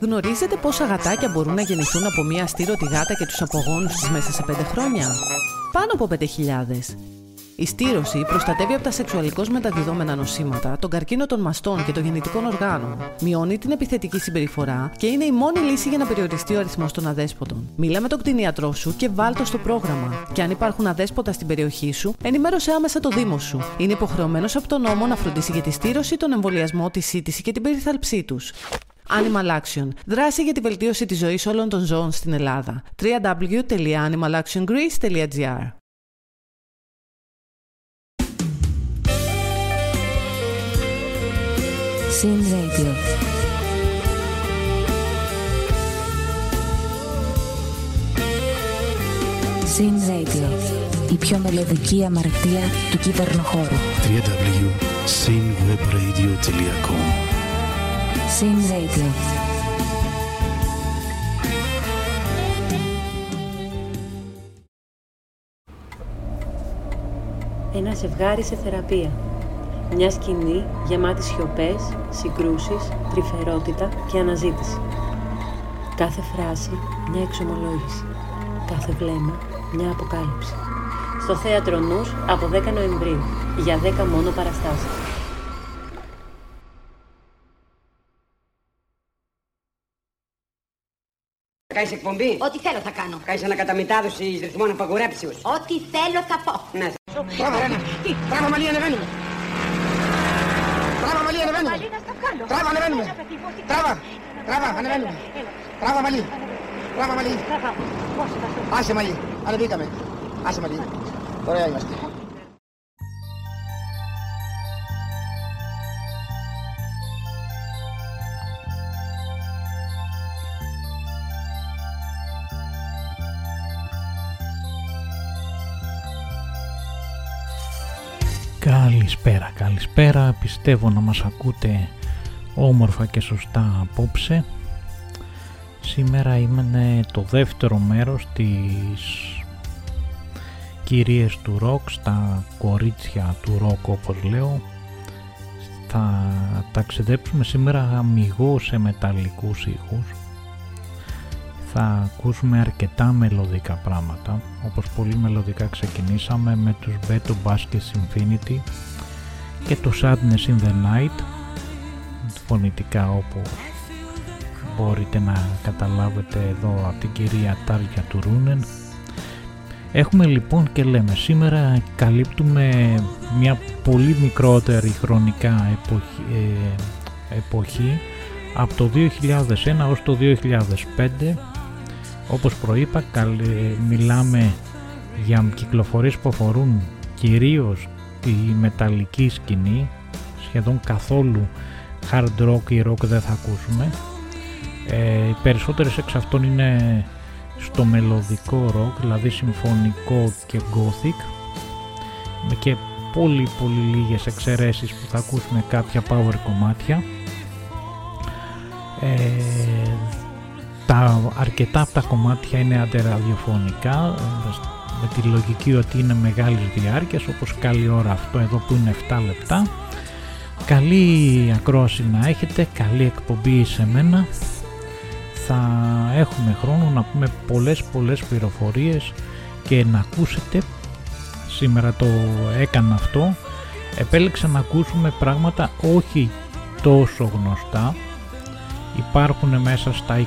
Γνωρίζετε πόσα γατάκια μπορούν να γεννηθούν από μία αστήρωτη γάτα και τους απογόνους της μέσα σε 5 χρόνια; Πάνω από 5.000. Η στήρωση προστατεύει από τα σεξουαλικώς μεταδιδόμενα νοσήματα, τον καρκίνο των μαστών και των γεννητικών οργάνων. Μειώνει την επιθετική συμπεριφορά και είναι η μόνη λύση για να περιοριστεί ο αριθμός των αδέσποτων. Μίλα με τον κτηνίατρό σου και βάλτο στο πρόγραμμα. Και αν υπάρχουν αδέσποτα στην περιοχή σου, ενημέρωσε άμεσα το Δήμο σου. Είναι υποχρεωμένος από τον νόμο να φροντίσει για τη στήρωση, τον εμβολιασμό, τη σύντηση και την περιθάλψή τους. Animal Action. Δράση για τη βελτίωση της ζωής όλων των ζώων στην Ελλάδα. www.animalactiongreece.gr Sin Radio. Sin Radio. Η πιο μελλοντική αμαρτία του κυβερνοχώρου. www.sinwebradio.com Sin Radio. Ένα ζευγάρι σε θεραπεία. Μια σκηνή γεμάτη σιωπές, συγκρούσεις, τρυφερότητα και αναζήτηση. Κάθε φράση μια εξομολόγηση. Κάθε βλέμμα μια αποκάλυψη. Στο Θέατρο Νους από 10 Νοεμβρίου για 10 μόνο παραστάσεις. Θα κάνεις εκπομπή; Ό,τι θέλω θα κάνω. Κάνεις ανακαταμετάδοση ρυθμών απαγορέψεως. Ό,τι θέλω θα πω. Ναι. Μπράβο, Ρένα. Μπράβο, Μαλή, ανεβαίνουμε. Μπράβο, Μαλή, ανεβαίνουμε. Μπράβο, ανεβαίνουμε. Τράβα. Τράβα, ανεβαίνουμε. Μπράβο, Μαλή. Μπράβο, Μαλή. Άσε, Μαλή. Ανεβήκαμε. Άσε, Μαλή. Ωραία είμαστε. Καλησπέρα, καλησπέρα. Πιστεύω να μας ακούτε όμορφα και σωστά απόψε. Σήμερα είναι το δεύτερο μέρος της κυρίες του ροκ, στα κορίτσια του ροκ όπως λέω. Θα ταξιδέψουμε σήμερα αμυγός σε μεταλλικούς ήχους. Θα ακούσουμε αρκετά μελωδικά πράγματα, όπως πολύ μελωδικά ξεκινήσαμε με τους Beto Baskets Infinity και το Sadness in the Night, φωνητικά όπως μπορείτε να καταλάβετε εδώ από την κυρία Τάρια του Ρούνεν. Έχουμε λοιπόν και λέμε σήμερα καλύπτουμε μια πολύ μικρότερη χρονικά εποχή, ε, εποχή από το 2001 ως το 2005 όπως προείπα μιλάμε για κυκλοφορίες που αφορούν κυρίως τη μεταλλική σκηνή. Σχεδόν καθόλου hard rock ή rock δεν θα ακούσουμε. Ε, οι περισσότερες εξ αυτών είναι στο μελωδικό rock δηλαδή συμφωνικό και gothic. Με και πολύ πολύ λίγες εξαιρέσεις που θα ακούσουμε κάποια power κομμάτια. Ε, τα αρκετά από τα κομμάτια είναι αντεραδιοφωνικά με τη λογική ότι είναι μεγάλης διάρκειας όπως καλή ώρα αυτό εδώ που είναι 7 λεπτά. Καλή ακρόαση να έχετε καλή εκπομπή σε μένα. Θα έχουμε χρόνο να πούμε πολλές πολλές πληροφορίες και να ακούσετε. Σήμερα το έκανα αυτό. Επέλεξα να ακούσουμε πράγματα όχι τόσο γνωστά υπάρχουν μέσα στα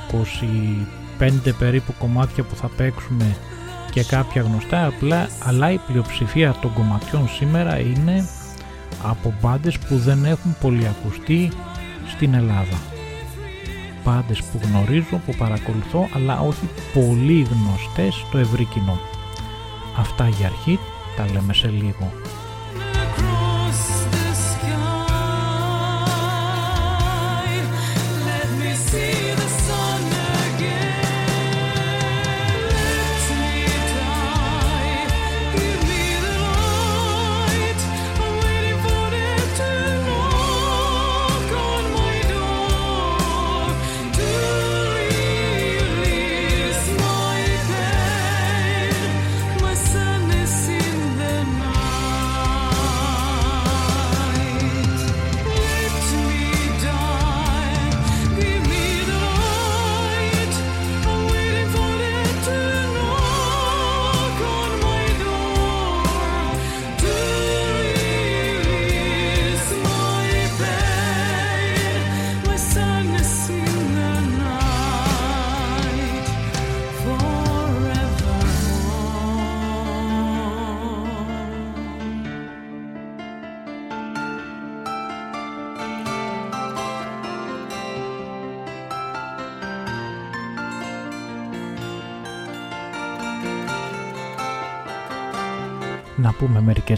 25 περίπου κομμάτια που θα παίξουμε και κάποια γνωστά απλά, αλλά η πλειοψηφία των κομματιών σήμερα είναι από μπάντες που δεν έχουν πολύ ακουστεί στην Ελλάδα. Μπάντες που γνωρίζω, που παρακολουθώ, αλλά όχι πολύ γνωστές στο ευρύ κοινό. Αυτά για αρχή, τα λέμε σε λίγο.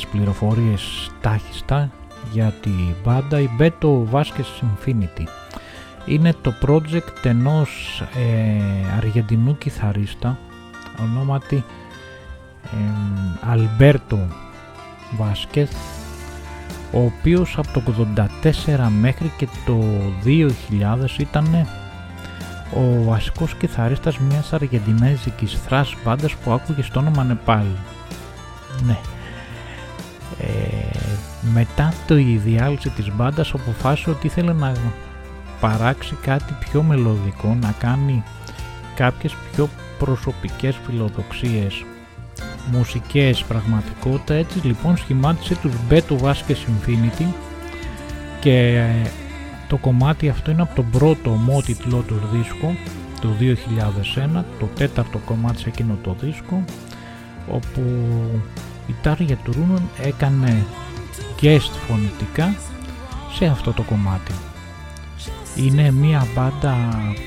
Πούμε μερικές πληροφορίες τάχιστα για τη μπάντα η Beto Vasquez Infinity. Είναι το project ενός ε, Αργεντινού κιθαρίστα ονόματι Αλμπέρτο Βάσκεθ ο οποίος από το 84 μέχρι και το 2000 ήταν ο βασικός κιθαρίστας μιας αργεντινέζικης thrash μπάντας που άκουγε στο όνομα Νεπάλ. Ναι. Ε, μετά το η διάλυση της μπάντας αποφάσισε ότι ήθελε να παράξει κάτι πιο μελωδικό, να κάνει κάποιες πιο προσωπικές φιλοδοξίες μουσικές πραγματικότητα. Έτσι λοιπόν σχημάτισε τους Beto Vasquez Infinity και το κομμάτι αυτό είναι από τον πρώτο ομότιτλό του δίσκο το 2001 το τέταρτο κομμάτι σε εκείνο το δίσκο όπου η Τάρια του Ρούνων έκανε guest φωνητικά σε αυτό το κομμάτι είναι μια μπάντα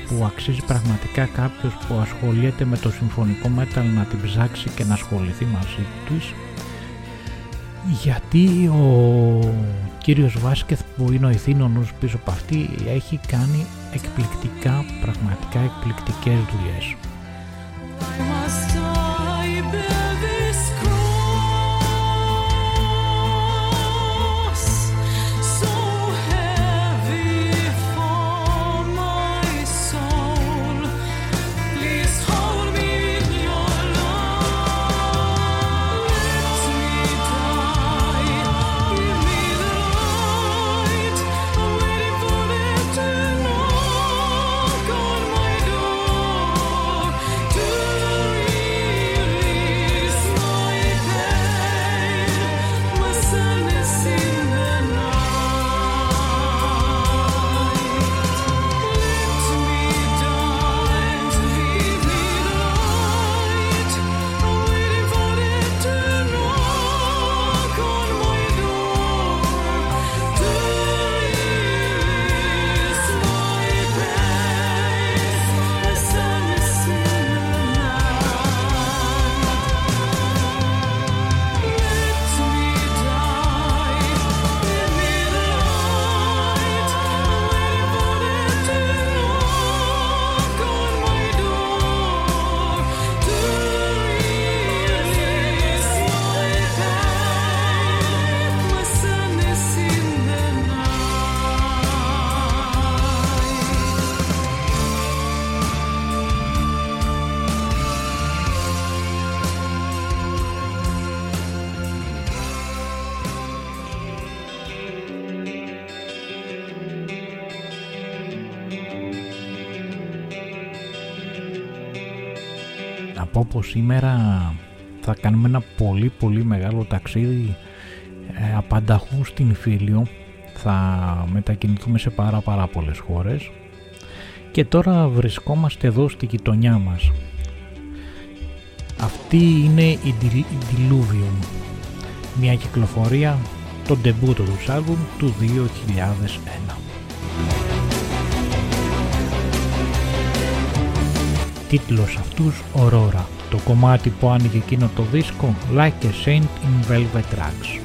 που αξίζει πραγματικά κάποιος που ασχολείται με το συμφωνικό metal να την ψάξει και να ασχοληθεί μαζί τους γιατί ο κύριος Βάσκεθ που είναι ο ηθήνονος πίσω από αυτή έχει κάνει εκπληκτικά, πραγματικά εκπληκτικές δουλειές. Σήμερα θα κάνουμε ένα πολύ πολύ μεγάλο ταξίδι ε, απανταχού στην Φίλιο. Θα μετακινηθούμε σε πάρα πάρα πολλές χώρες. Και τώρα βρισκόμαστε εδώ στη γειτονιά μας. Αυτή είναι η Diluvium μια κυκλοφορία το ντεμπούτο του άλμπουμ του 2001 τίτλος αυτούς Aurora το κομμάτι που άνοιγε εκείνο το δίσκο Like a Saint in Velvet Rags.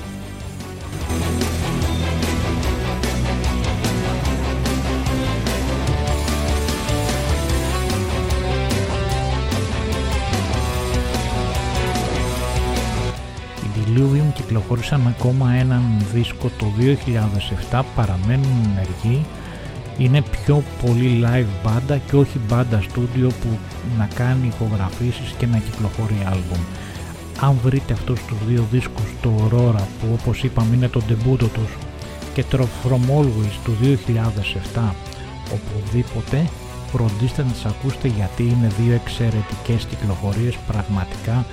Οι Diluvium κυκλοφόρησαν ακόμα έναν δίσκο το 2007, παραμένουν ενεργοί είναι πιο πολύ live μπάντα και όχι μπάντα στούντιο που να κάνει ηχογραφήσεις και να κυκλοφορεί άλμπουμ. Αν βρείτε αυτούς τους δύο δίσκους, το Aurora που όπως είπαμε είναι το ντεμπούτο τους και το From Always του 2007 οπουδήποτε φροντίστε να τις ακούσετε γιατί είναι δύο εξαιρετικές κυκλοφορίες πραγματικά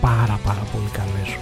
πάρα πάρα πολύ καλές.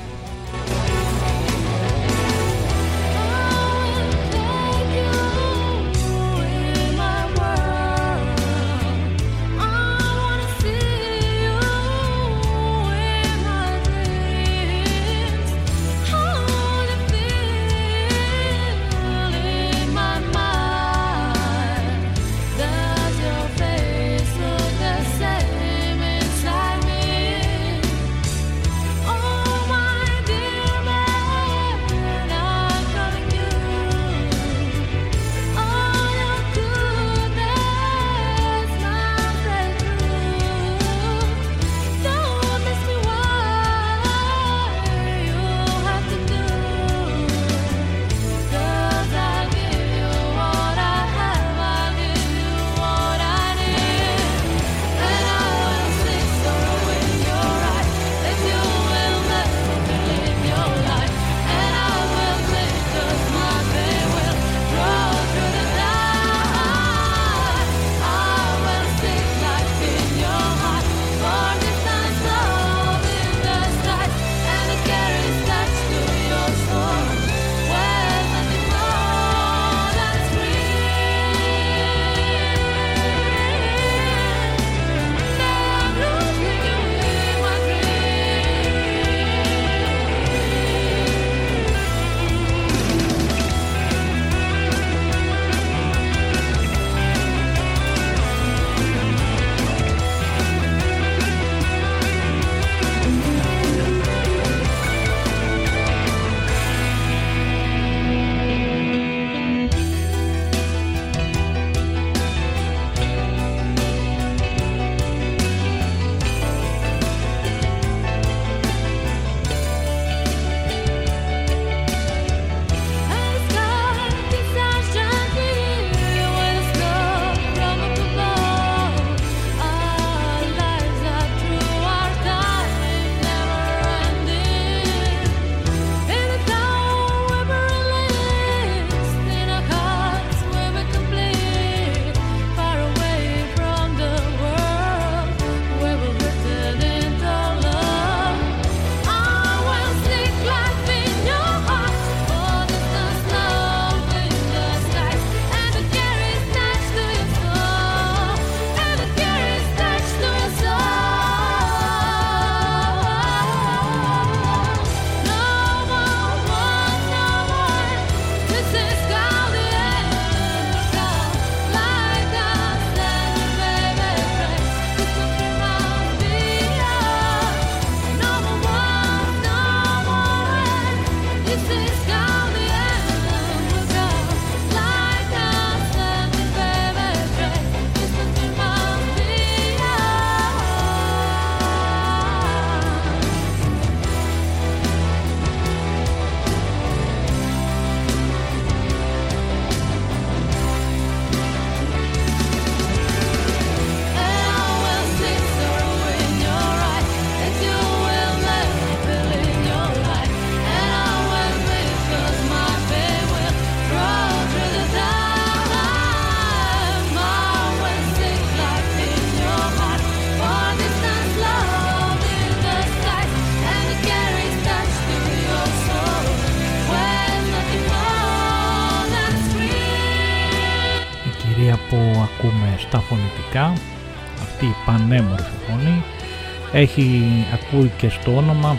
Έχει ακούει και στο όνομα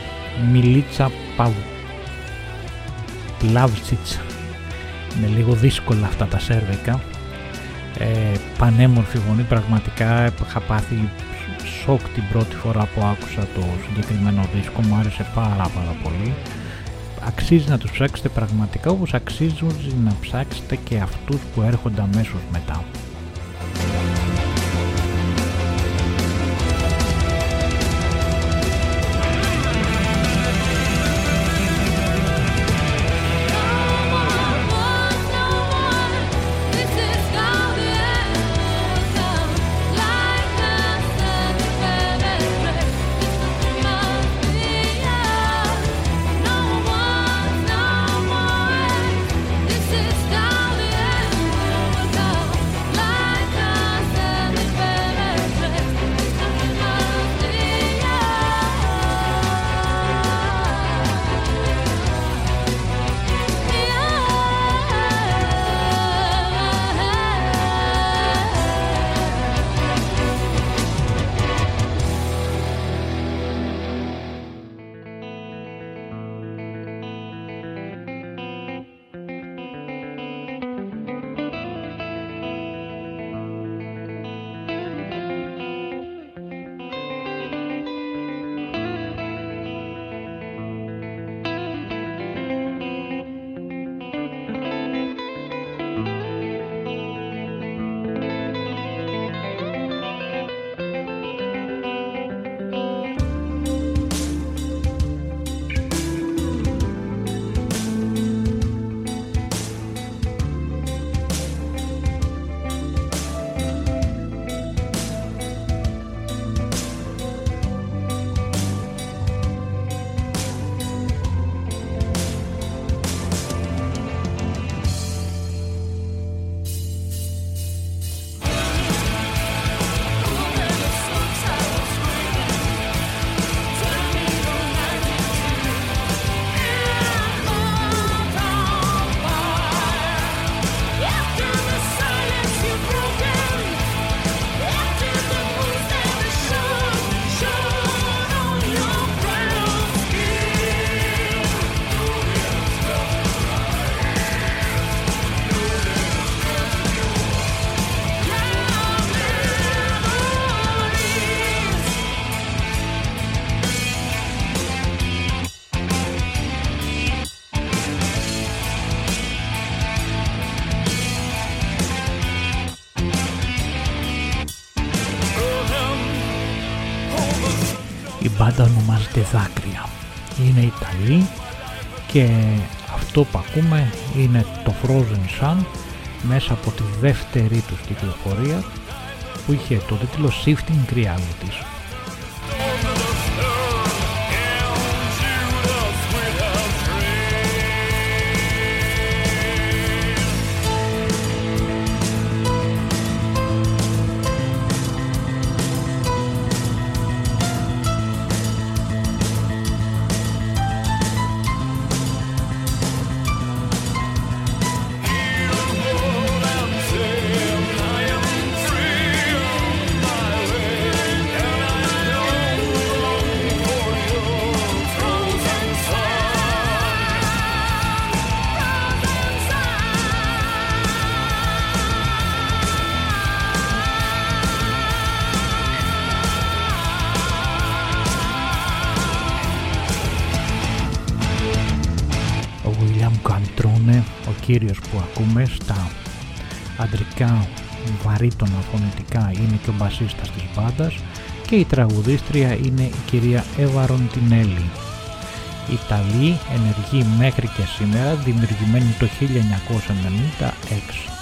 Μιλίτσα Παβ... Πλάβτσιτς είναι λίγο δύσκολα αυτά τα σέρβικα. Ε, πανέμορφη φωνή πραγματικά είχα πάθει σοκ την πρώτη φορά που άκουσα το συγκεκριμένο δίσκο. Μου άρεσε πάρα πάρα πολύ. Αξίζει να τους ψάξετε πραγματικά όπως αξίζουν να ψάξετε και αυτούς που έρχονται αμέσως μετά. Μπάντα ονομάζεται Δάκρυα. Είναι Ιταλή και αυτό που ακούμε είναι το Frozen Sun μέσα από τη δεύτερη τους κυκλοφορία που είχε το τίτλο Shifting Realities. Αντρικά βαρύτονα φωνητικά είναι και ο μπασίστας της μπάντας και η τραγουδίστρια είναι η κυρία Εύα Ροντινέλη. Ιταλή ενεργή μέχρι και σήμερα, δημιουργημένη το 1996.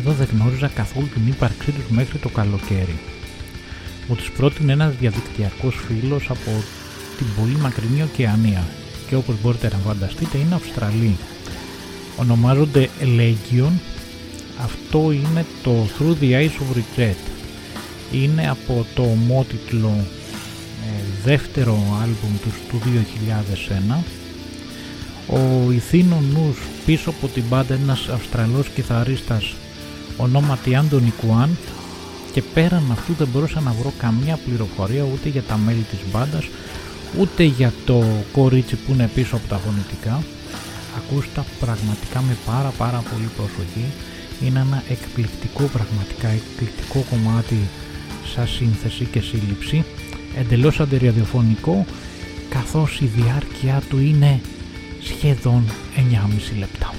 Εδώ δεν γνώριζα καθόλου την ύπαρξή τους μέχρι το καλοκαίρι. Μου τους πρότεινε ένας διαδικτυακός φίλος από την πολύ μακρινή ωκεανία και όπως μπορείτε να φανταστείτε είναι Αυστραλοί. Ονομάζονται Legion. Αυτό είναι το Through the Eyes of Regret. Είναι από το ομότιτλο ε, δεύτερο άλμπουμ τους του 2001 ο ηθήνων νους πίσω από την μπάντα ένας Αυστραλός κιθαρίστας ονόματι Άντωνι Κουάν και πέραν αυτού δεν μπορούσα να βρω καμία πληροφορία ούτε για τα μέλη της μπάντας ούτε για το κορίτσι που είναι πίσω από τα φωνητικά. Ακούστε πραγματικά με πάρα πάρα πολύ προσοχή. Είναι ένα εκπληκτικό πραγματικά εκπληκτικό κομμάτι σαν σύνθεση και σύλληψη. Εντελώς αντιραδιοφωνικό καθώς η διάρκεια του είναι σχεδόν 9,5 λεπτά.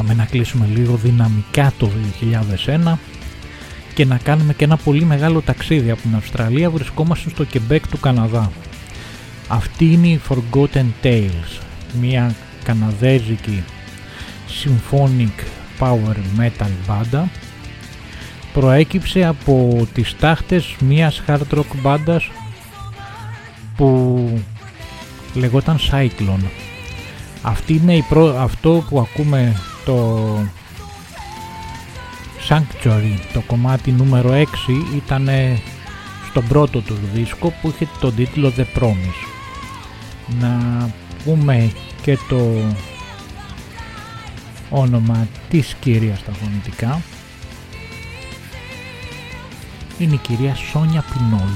Είπαμε να κλείσουμε λίγο δυναμικά το 2001 και να κάνουμε και ένα πολύ μεγάλο ταξίδι από την Αυστραλία βρισκόμαστε στο Quebec του Καναδά. Αυτή είναι η Forgotten Tales, μια καναδέζικη symphonic power metal μπάντα προέκυψε από τις τάχτες μιας hard rock μπάντας που λεγόταν Cyclone. Αυτή είναι η αυτό που ακούμε το Sanctuary, το κομμάτι νούμερο 6 ήταν στον πρώτο του δίσκο που είχε τον τίτλο The Promise. Να πούμε και το όνομα της κυρίας στα φωνητικά. Είναι η κυρία Σόνια Πινόλ.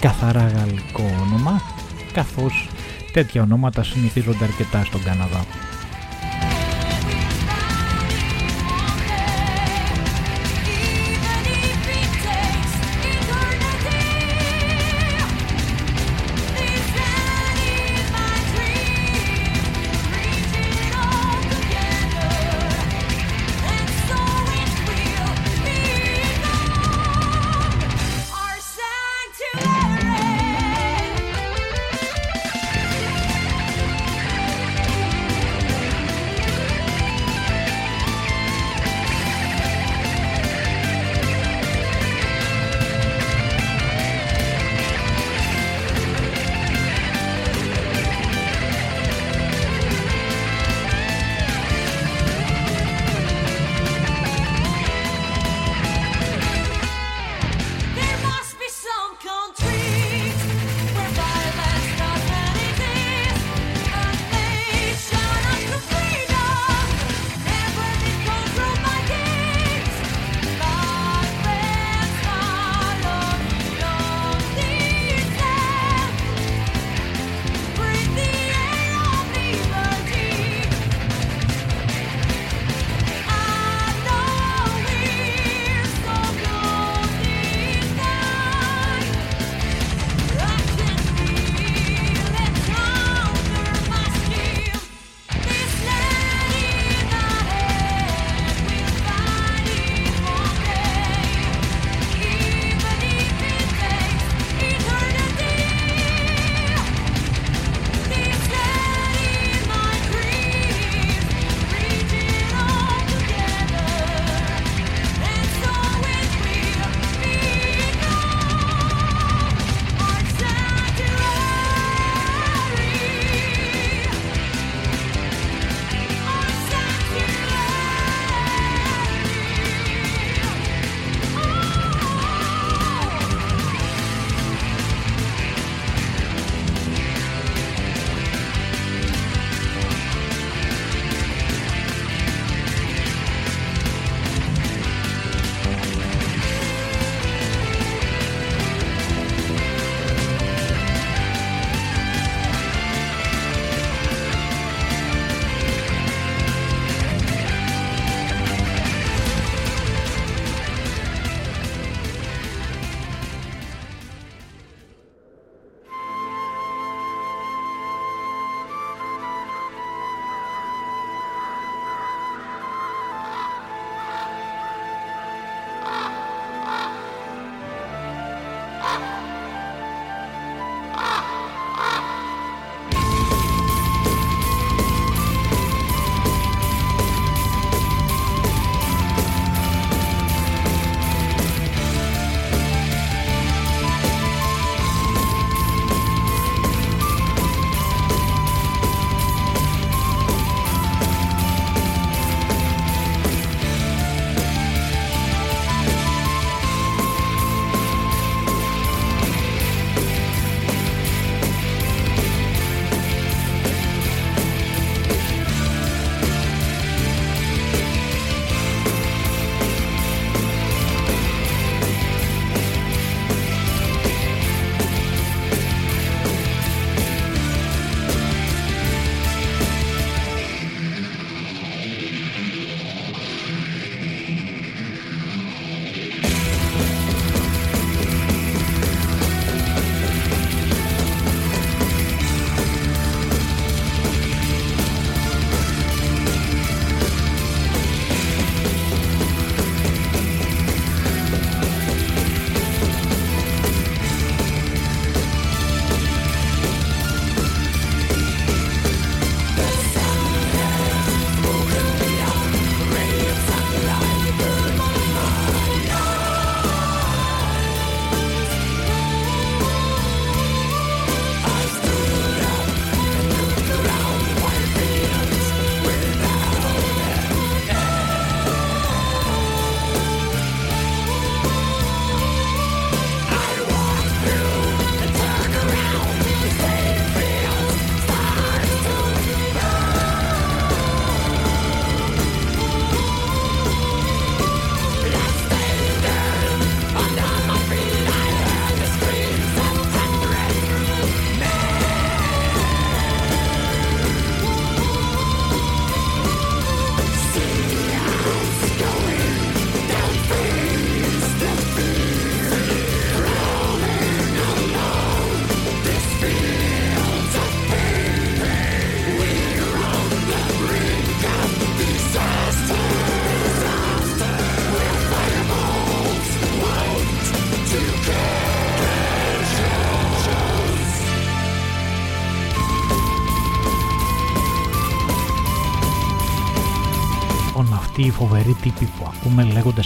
Καθαρά γαλλικό όνομα, καθώς Τέτοια ονόματα συνηθίζονται αρκετά στον Καναδά.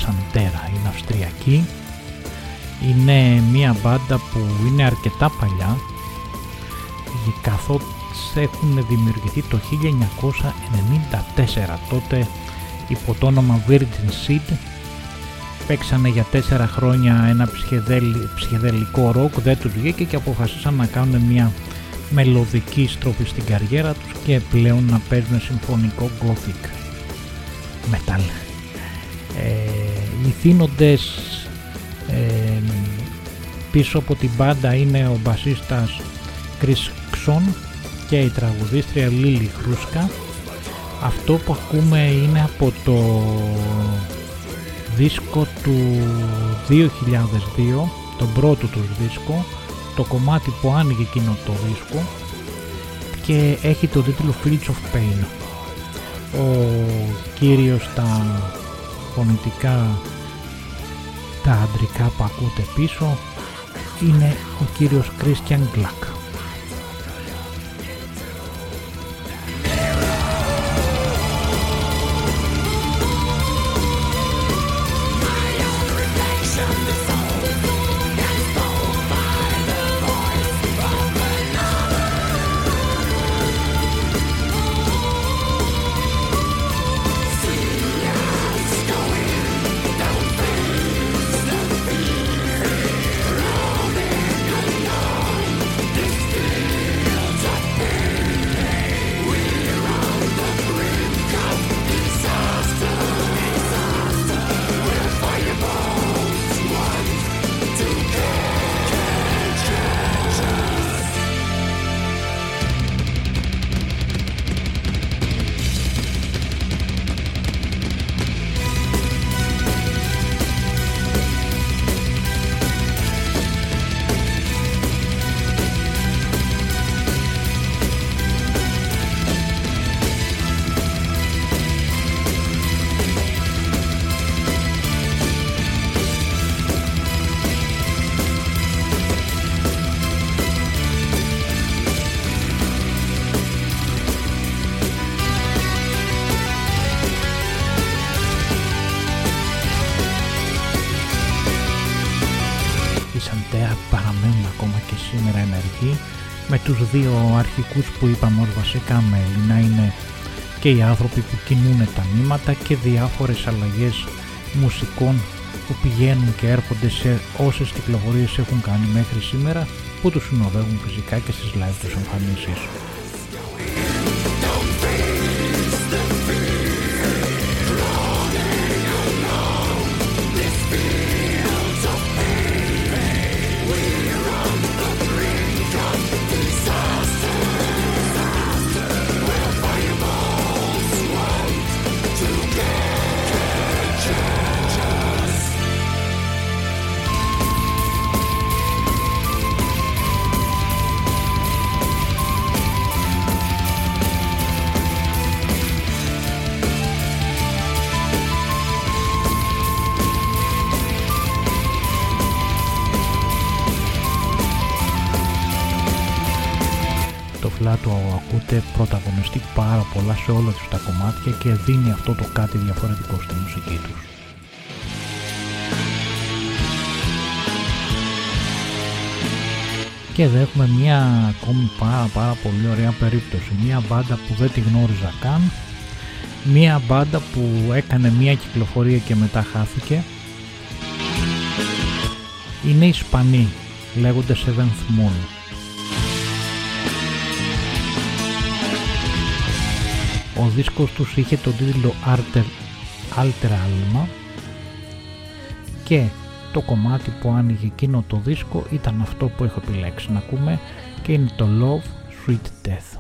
Ακούμε λέγονται Σαντέρα. Είναι Αυστριακοί. Είναι μια μπάντα που είναι αρκετά παλιά καθώς έχουν δημιουργηθεί το 1994 τότε υπό το όνομα Virgin Seed παίξανε για τέσσερα χρόνια ένα ψυχεδελικό ροκ, δεν τους βγήκε και αποφασίσαν να κάνουν μια μελωδική στροφή στην καριέρα τους και πλέον να παίζουν συμφωνικό gothic metal. Ε, οι θύνοντες ε, πίσω από την μπάντα είναι ο μπασίστας Chris Ξόν και η τραγουδίστρια Λίλη Χρούσκα. Αυτό που ακούμε είναι από το δίσκο του 2002, τον πρώτο τους δίσκο, το κομμάτι που άνοιγε εκείνο το δίσκο και έχει το τίτλο Fields of Pain. Ο κύριος τα φωνητικά τα αντρικά που ακούτε πίσω είναι ο κύριος Christian Glack. Αρχικούς που είπαμε ως βασικά μέλη να είναι και οι άνθρωποι που κινούν τα νήματα και διάφορες αλλαγές μουσικών που πηγαίνουν και έρχονται σε όσες κυκλοφορίες έχουν κάνει μέχρι σήμερα που τους συνοδεύουν φυσικά και στις live τους εμφανίσεις. Σε όλα τους τα κομμάτια και δίνει αυτό το κάτι διαφορετικό στη μουσική τους. Και εδώ έχουμε μια ακόμη πάρα πάρα πολύ ωραία περίπτωση. Μια μπάντα που δεν τη γνώριζα καν. Μια μπάντα που έκανε μια κυκλοφορία και μετά χάθηκε. Είναι Ισπανοί, λέγονται Seventh Moon. Ο δίσκος τους είχε τον τίτλο Alter, Alter Alma και το κομμάτι που άνοιγε εκείνο το δίσκο ήταν αυτό που έχω επιλέξει να ακούμε και είναι το Love Sweet Death.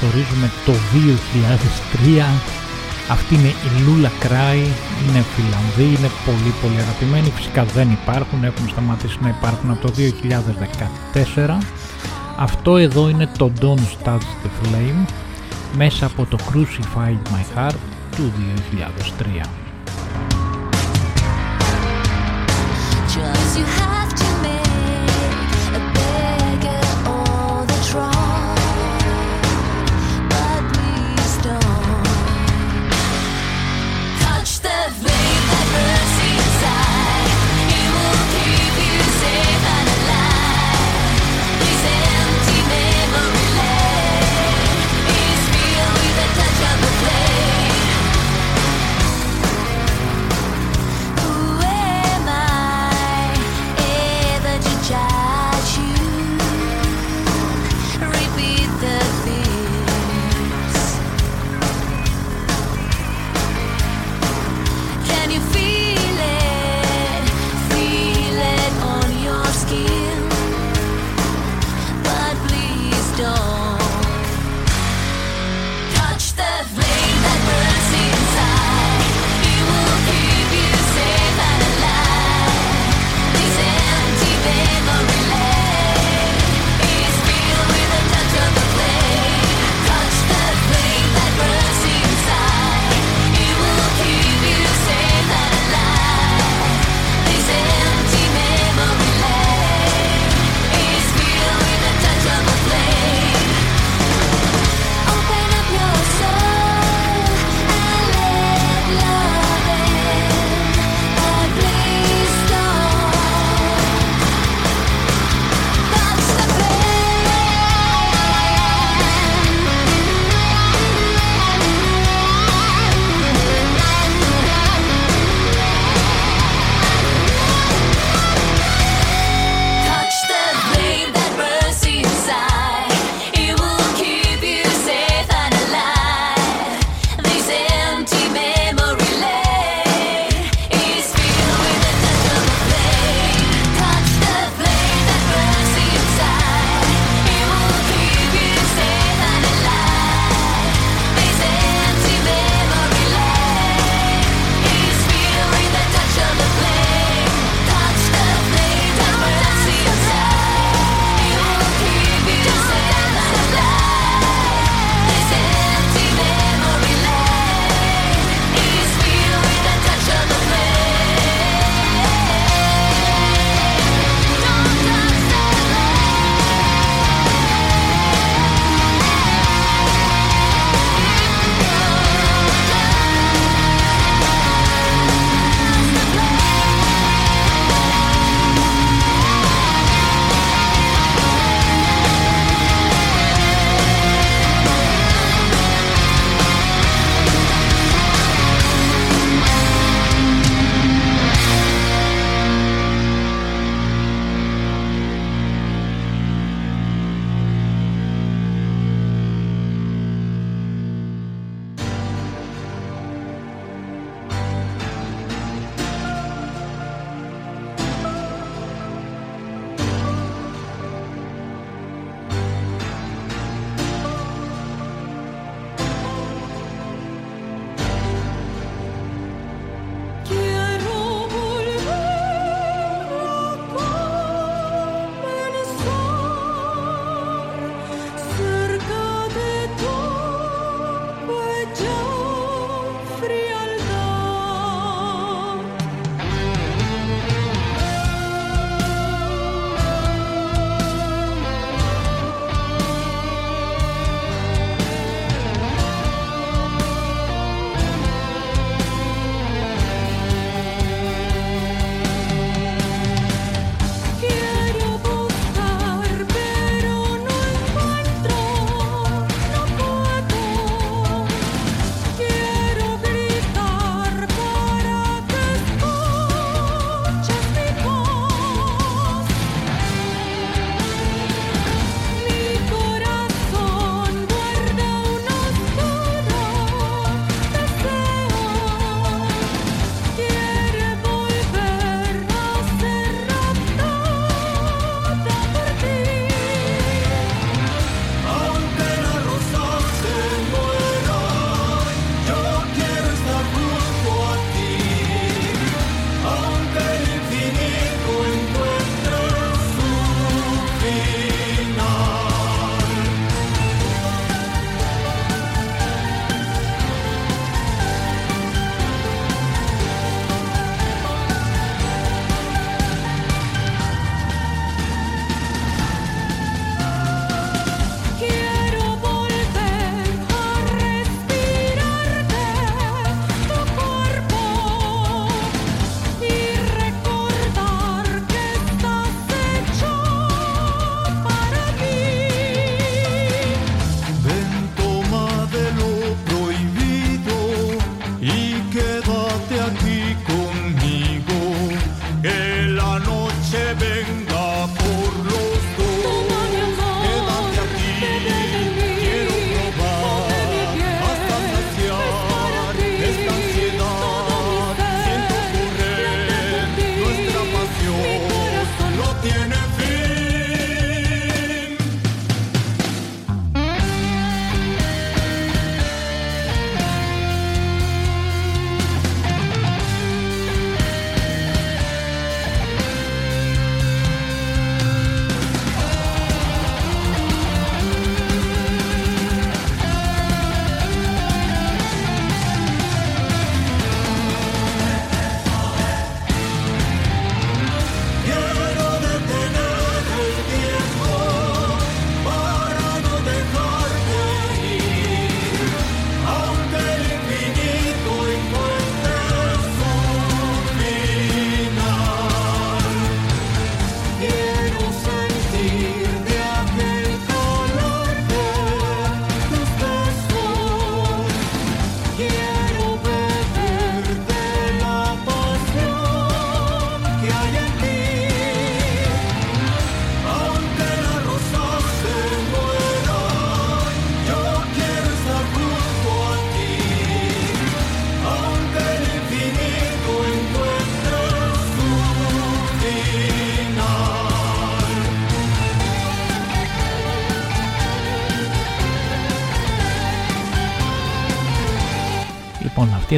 Καλωσορίζουμε το 2003 αυτή είναι η Lula Cry, είναι Φιλανδοί, είναι πολύ πολύ αγαπημένοι, φυσικά δεν υπάρχουν, έχουν σταματήσει να υπάρχουν από το 2014. Αυτό εδώ είναι το Don't Touch the Flame μέσα από το Crucified My Heart του 2003.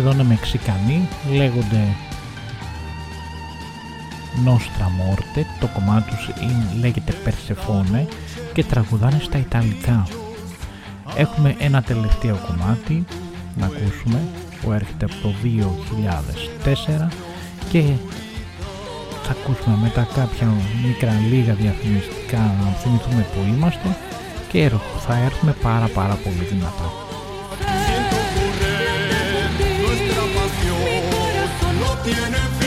Εδώ είναι Μεξικανοί, λέγονται Nostra Morte, το κομμάτι τους λέγεται Persephone και τραγουδάνε στα Ιταλικά. Έχουμε ένα τελευταίο κομμάτι να ακούσουμε που έρχεται από το 2004 και θα ακούσουμε μετά κάποια μικρά λίγα διαφημιστικά να θυμηθούμε που είμαστε και θα έρθουμε πάρα πάρα πολύ δυνατά. Mi corazón no tiene fe.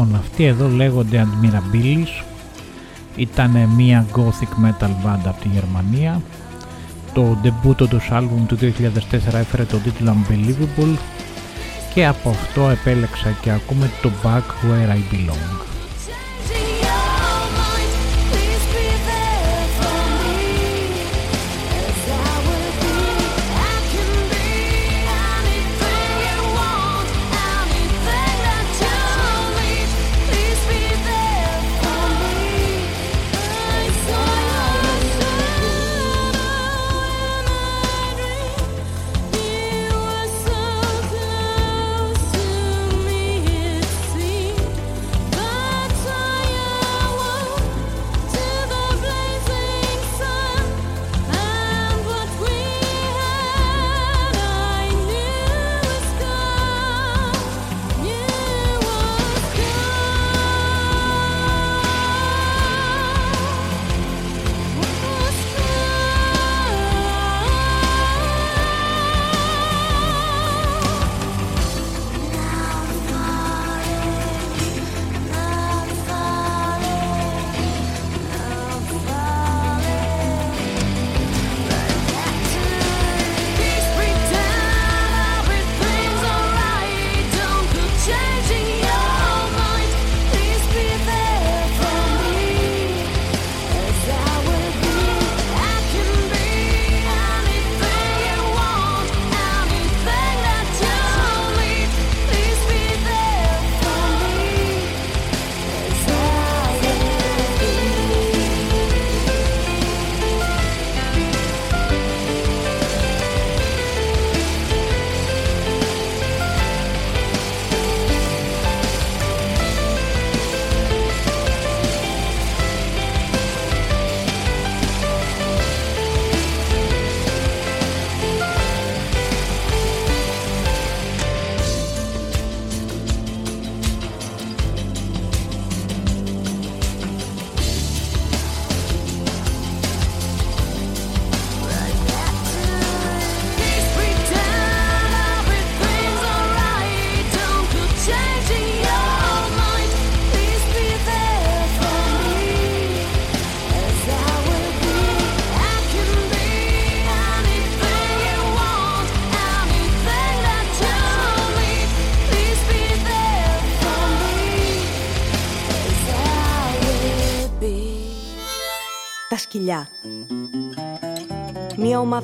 Λοιπόν, αυτοί εδώ λέγονται Admirabilis. Ήταν μια gothic metal band από τη Γερμανία. Το debut τους άλμπουμ του 2004 έφερε τον τίτλο Unbelievable και από αυτό επέλεξα και ακούμε το Back Where I Belong.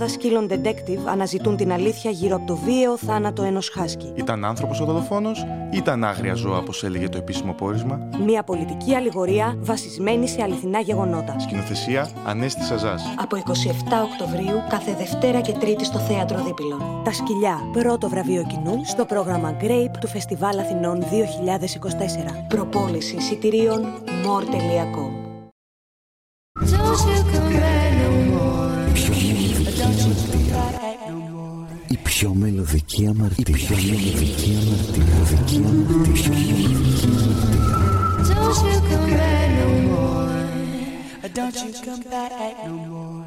Ομάδα σκύλων detective αναζητούν την αλήθεια γύρω από το βίαιο θάνατο ενός χάσκι. Ήταν άνθρωπος ο δολοφόνος ή ήταν άγρια ζώα, όπως έλεγε το επίσημο πόρισμα. Μία πολιτική αλληγορία βασισμένη σε αληθινά γεγονότα. Σκηνοθεσία Ανέστη Σαζάς. Από 27 Οκτωβρίου κάθε Δευτέρα και Τρίτη στο Θέατρο Δίπυλων. Τα σκυλιά. Πρώτο βραβείο κοινού στο πρόγραμμα Grape του Φεστιβάλ Αθηνών 2024. Προπόληση εισιτηρίων more.com. πιο μελωδική αμαρτία. Η πιο μελωδική αμαρτία. Μελωδική αμαρτία. Don't you come back no more. Don't you come back no more.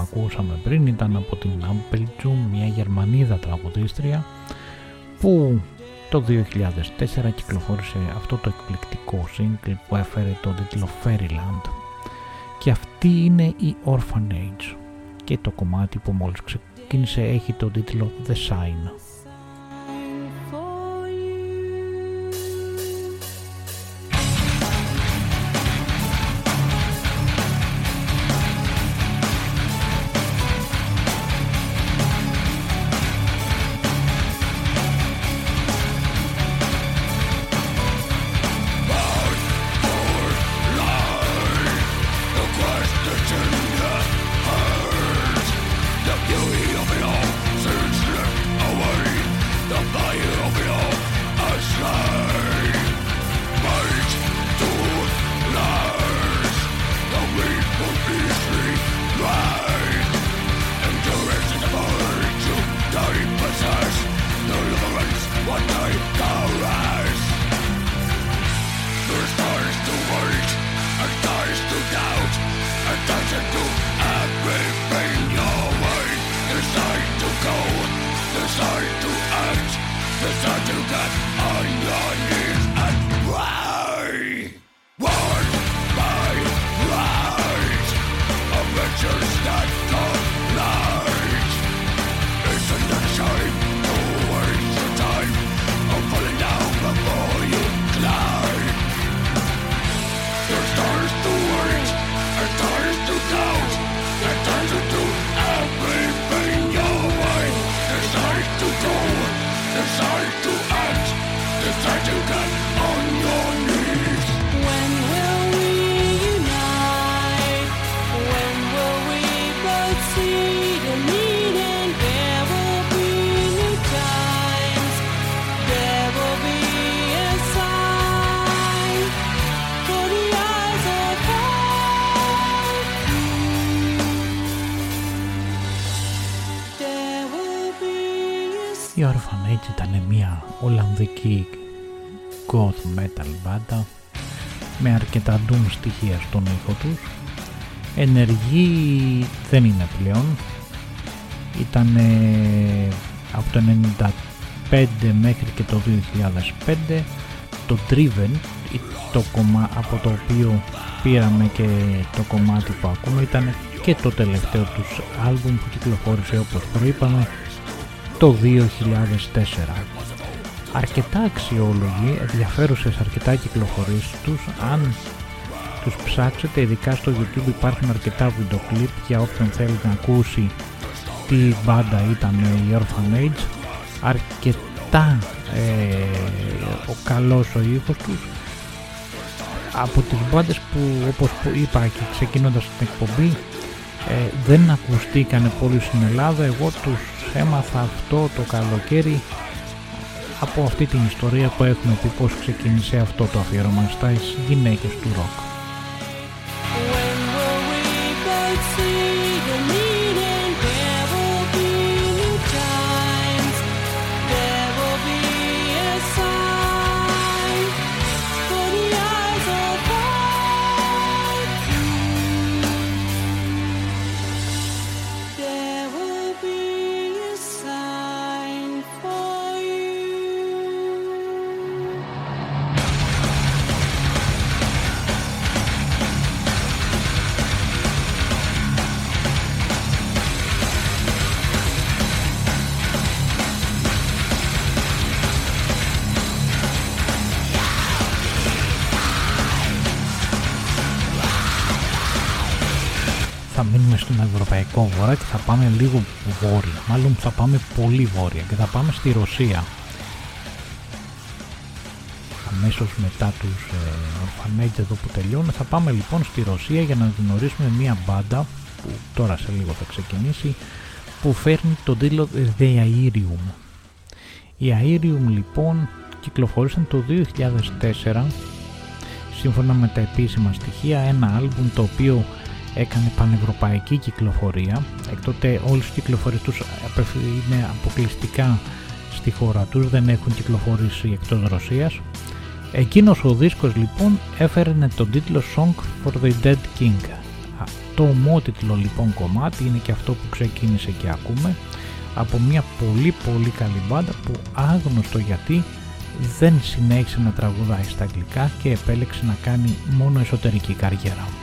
Ακούσαμε πριν ήταν από την Ampelju, μια Γερμανίδα τραγουδίστρια που το 2004 κυκλοφόρησε αυτό το εκπληκτικό σύγκλι που έφερε το τίτλο Fairyland και αυτή είναι η Orphanage και το κομμάτι που μόλις ξεκίνησε έχει το τίτλο The Sign. Στοιχεία στον ήχο τους. Ενεργή δεν είναι πλέον. Ήταν από το 1995 μέχρι και το 2005 το Driven το κομμά, από το οποίο πήραμε και το κομμάτι που ακούμε ήταν και το τελευταίο τους άλμπουμ που κυκλοφόρησε όπως προείπαμε το 2004 αρκετά αξιόλογοι, ενδιαφέρουσες αρκετά κυκλοφορίες τους αν τους ψάξετε ειδικά στο YouTube υπάρχουν αρκετά βίντεο για όποιον θέλει να ακούσει τι μπάντα ήταν η Orphanage. Αρκετά ε, ο καλός ο ήχος τους. Από τις μπάντες που όπως είπα και ξεκινώντας την εκπομπή ε, δεν ακουστήκανε πολύ στην Ελλάδα. Εγώ τους έμαθα αυτό το καλοκαίρι από αυτή την ιστορία που έχουμε πει πώς ξεκίνησε αυτό το αφιέρωμα στα γυναίκες του ροκ. Ευρωπαϊκό βορρά και θα πάμε λίγο βόρεια. Μάλλον θα πάμε πολύ βόρεια και θα πάμε στη Ρωσία. Αμέσως μετά τους ε, εδώ που τελειώνουν θα πάμε λοιπόν στη Ρωσία για να γνωρίσουμε μια μπάντα που τώρα σε λίγο θα ξεκινήσει που φέρνει τον τίτλο The Aerium. Οι Aerium λοιπόν κυκλοφορήσαν το 2004 σύμφωνα με τα επίσημα στοιχεία ένα άλμπουμ το οποίο έκανε πανευρωπαϊκή κυκλοφορία. Εκτότε όλες οι κυκλοφορίες τους είναι αποκλειστικά στη χώρα τους δεν έχουν κυκλοφορήσει εκτός Ρωσίας. Εκείνος ο δίσκος λοιπόν έφερε τον τίτλο Song for the Dead King το ομότιτλο λοιπόν κομμάτι είναι και αυτό που ξεκίνησε και ακούμε από μια πολύ πολύ καλή μπάντα που άγνωστο γιατί δεν συνέχισε να τραγουδάει στα αγγλικά και επέλεξε να κάνει μόνο εσωτερική καριέρα.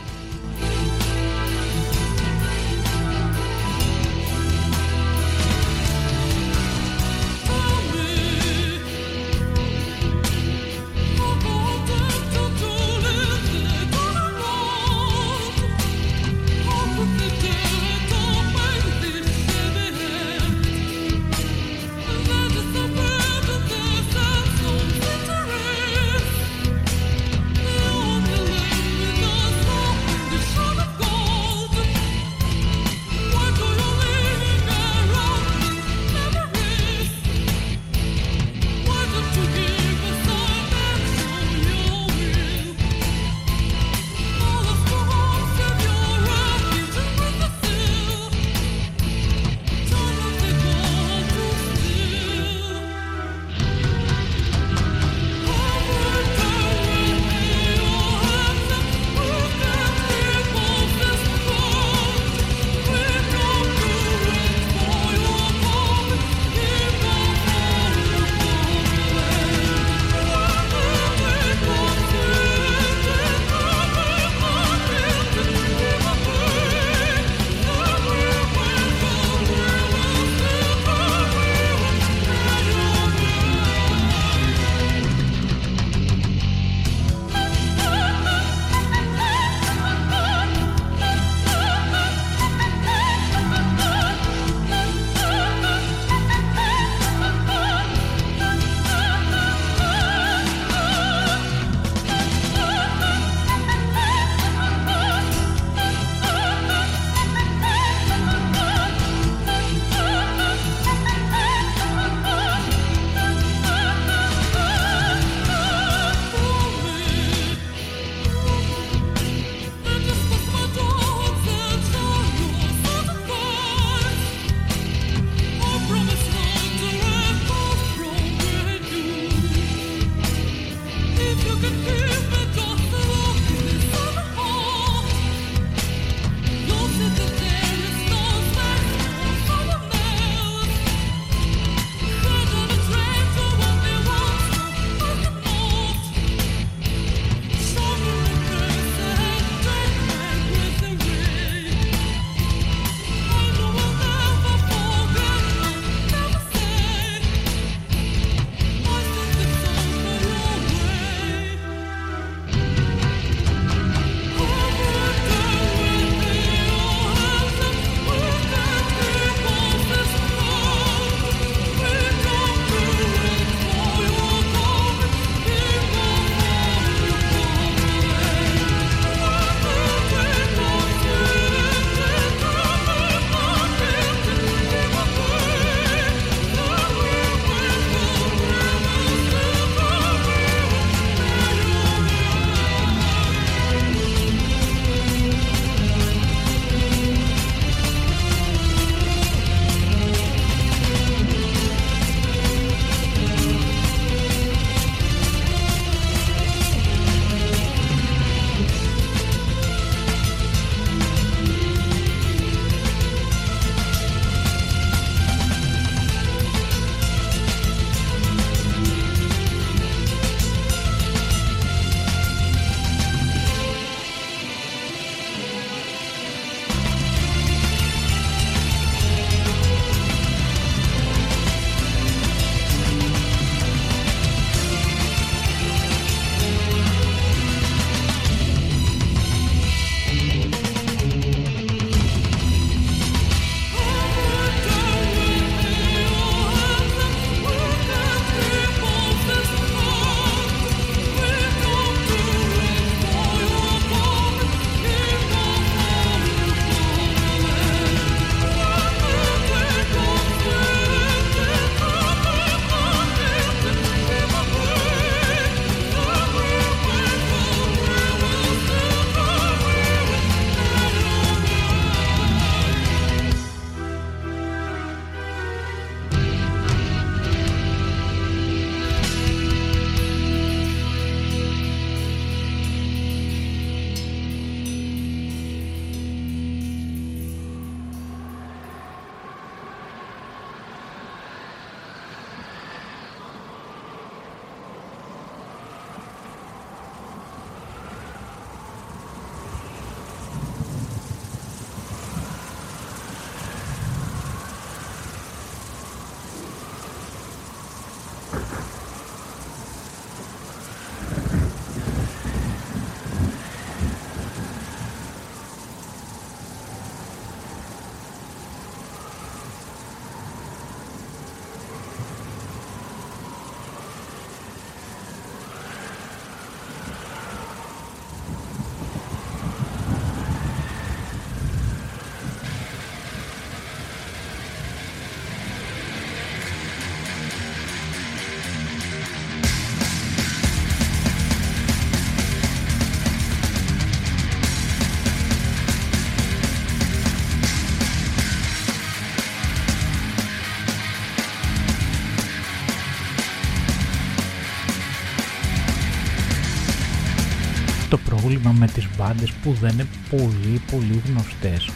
Πρόβλημα με τις μπάντες που δεν είναι πολύ πολύ γνωστές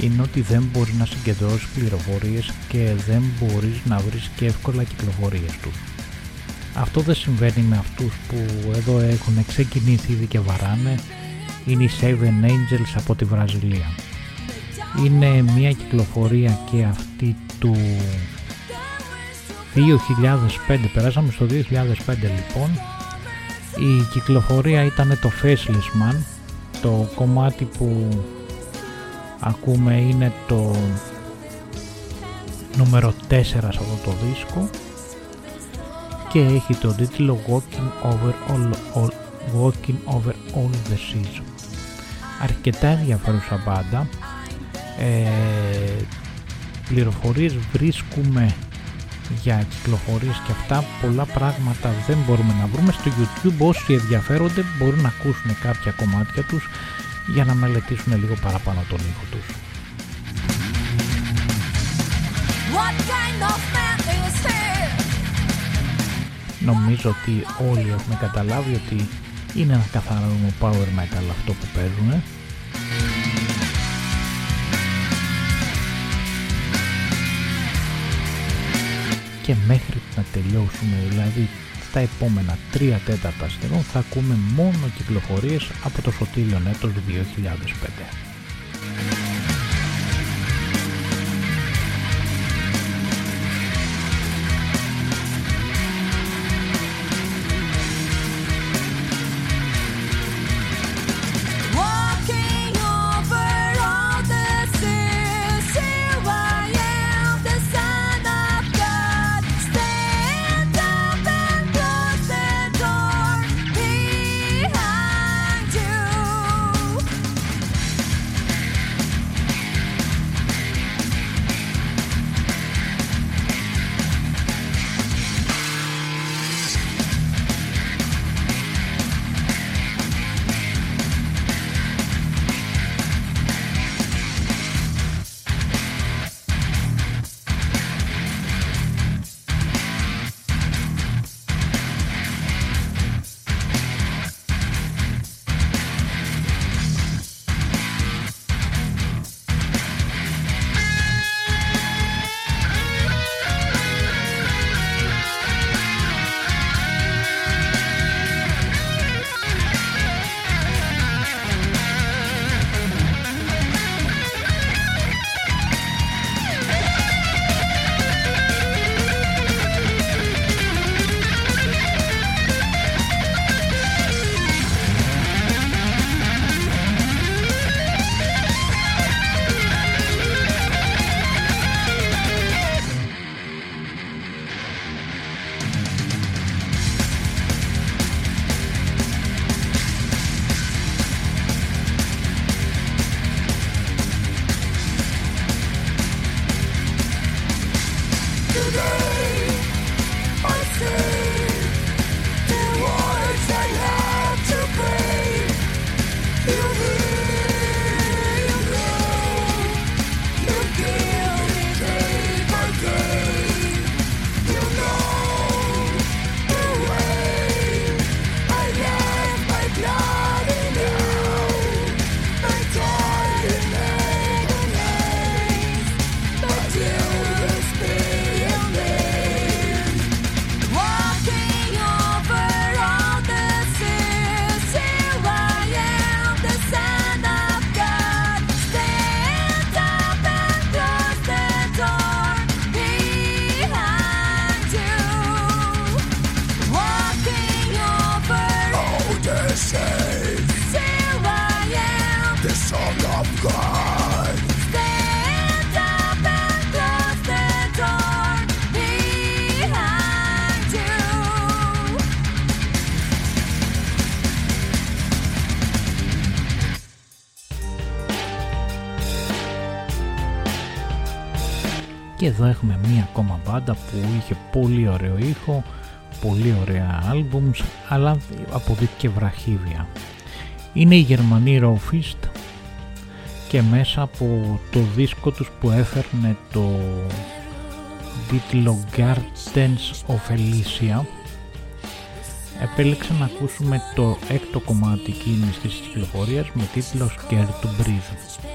είναι ότι δεν μπορείς να συγκεντρώσεις πληροφορίες και δεν μπορείς να βρεις και εύκολα κυκλοφορίες τους. Αυτό δεν συμβαίνει με αυτούς που εδώ έχουν ξεκινήσει ήδη και βαράνε, είναι οι Seven Angels από τη Βραζιλία. Είναι μια κυκλοφορία και αυτή του 2005, περάσαμε στο 2005 λοιπόν. Η κυκλοφορία ήταν το Faceless Man, το κομμάτι που ακούμε είναι το νούμερο 4 σε αυτό το δίσκο και έχει τον τίτλο Walking Over All, all, Walking Over All the Seas αρκετά ενδιαφέρουσα μπάντα. Ε, πληροφορίες βρίσκουμε για κυκλοφορίες και αυτά πολλά πράγματα δεν μπορούμε να βρούμε στο YouTube όσοι ενδιαφέρονται μπορούν να ακούσουν κάποια κομμάτια τους για να μελετήσουν λίγο παραπάνω τον ήχο τους. Νομίζω ότι όλοι έχουμε καταλάβει ότι είναι ένα καθαρό power metal αυτό που παίζουν. Και μέχρι να τελειώσουμε, δηλαδή τα επόμενα 3 τέταρτα σχεδόν θα ακούμε μόνο κυκλοφορίες από το σωτήριον έτος 2005. Εδώ έχουμε μία ακόμα μπάντα που είχε πολύ ωραίο ήχο, πολύ ωραία άλμπουμς, αλλά αποδείχθηκε βραχύβια. Είναι οι Γερμανοί Rowfist και μέσα από το δίσκο τους που έφερνε το τίτλο Gardens of Elysia επέλεξα να ακούσουμε το έκτο κομμάτι κίνησης της κυκλοφορίας με τίτλο Scared to Breathe.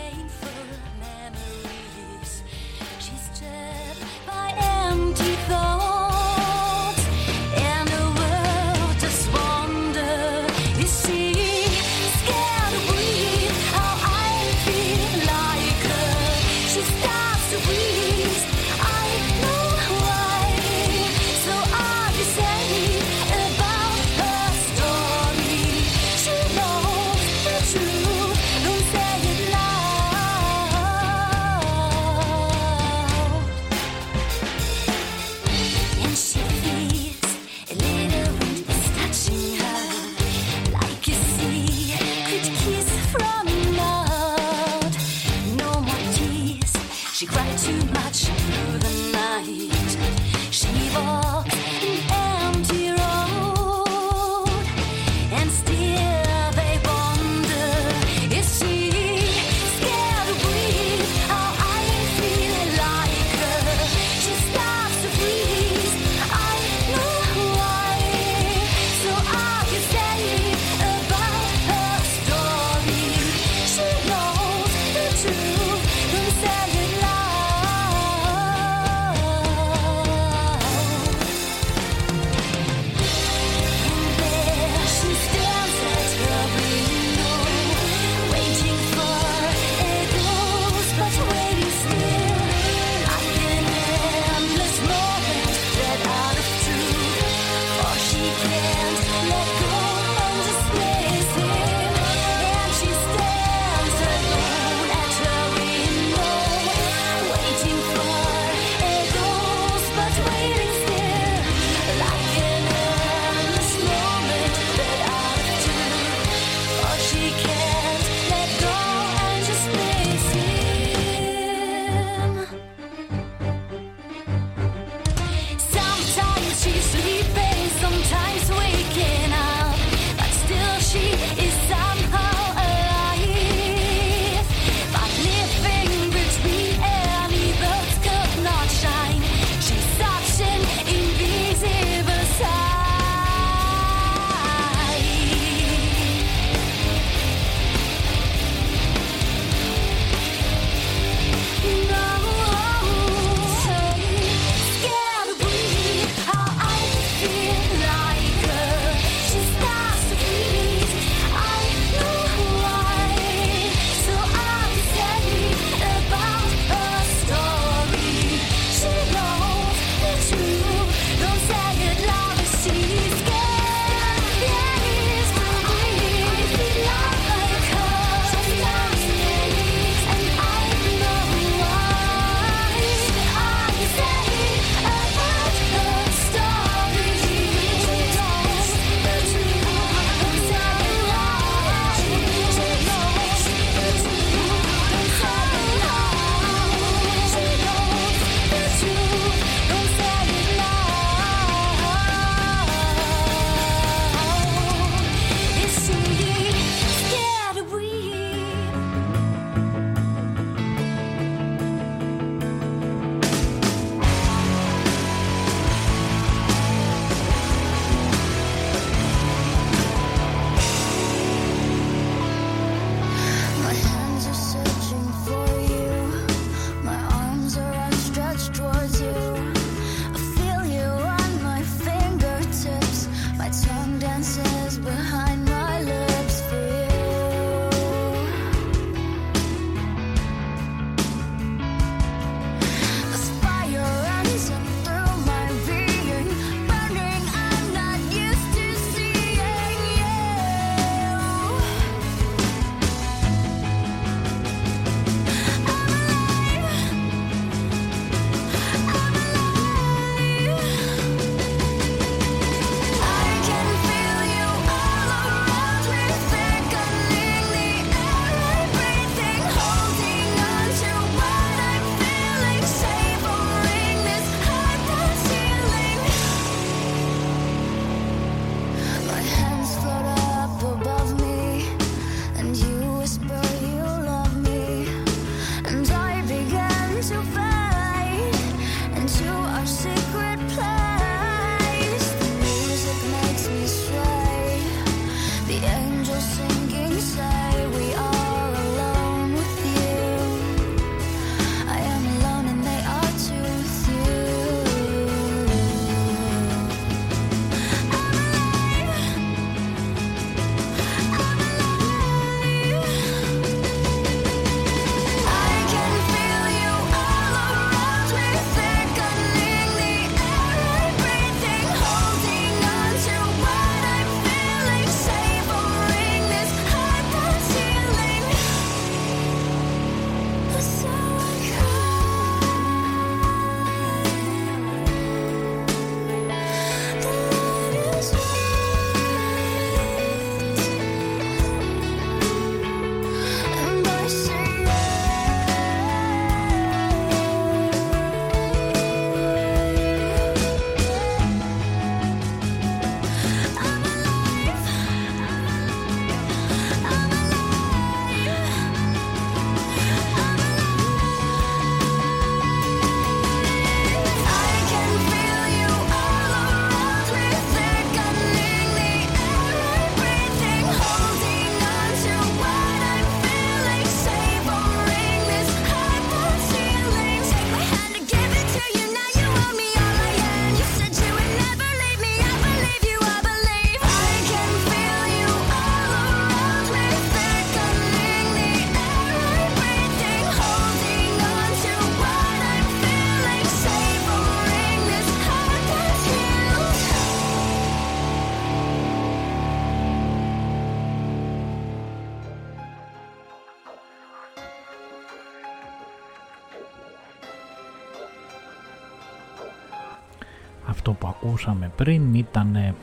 Πριν ήταν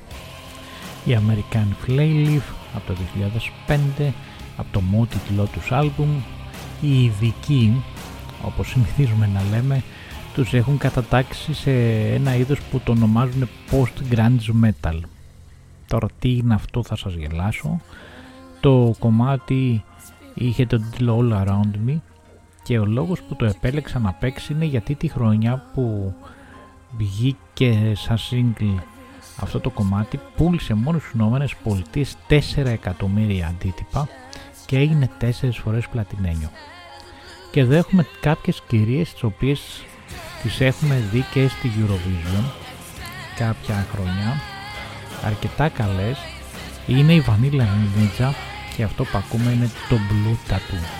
η American Flayleaf από το 2005 από το μότιτλό τους άλμπουμ. Οι ειδικοί όπως συνηθίζουμε να λέμε τους έχουν κατατάξει σε ένα είδος που το ονομάζουν post-grunge metal. Τώρα τι είναι αυτό θα σας γελάσω. Το κομμάτι είχε τον τίτλο All Around Me και ο λόγος που το επέλεξα να παίξει είναι γιατί τη χρονιά που βγήκε σαν single αυτό το κομμάτι πούλησε μόνος στις Ηνωμένες Πολιτείες 4 εκατομμύρια αντίτυπα και έγινε 4 φορές πλατινένιο. Και εδώ έχουμε κάποιες κυρίες τις οποίες τις έχουμε δει και στη Eurovision κάποια χρονιά αρκετά καλές είναι η Vanilla Ninja και αυτό που ακούμε είναι το Blue Tattoo.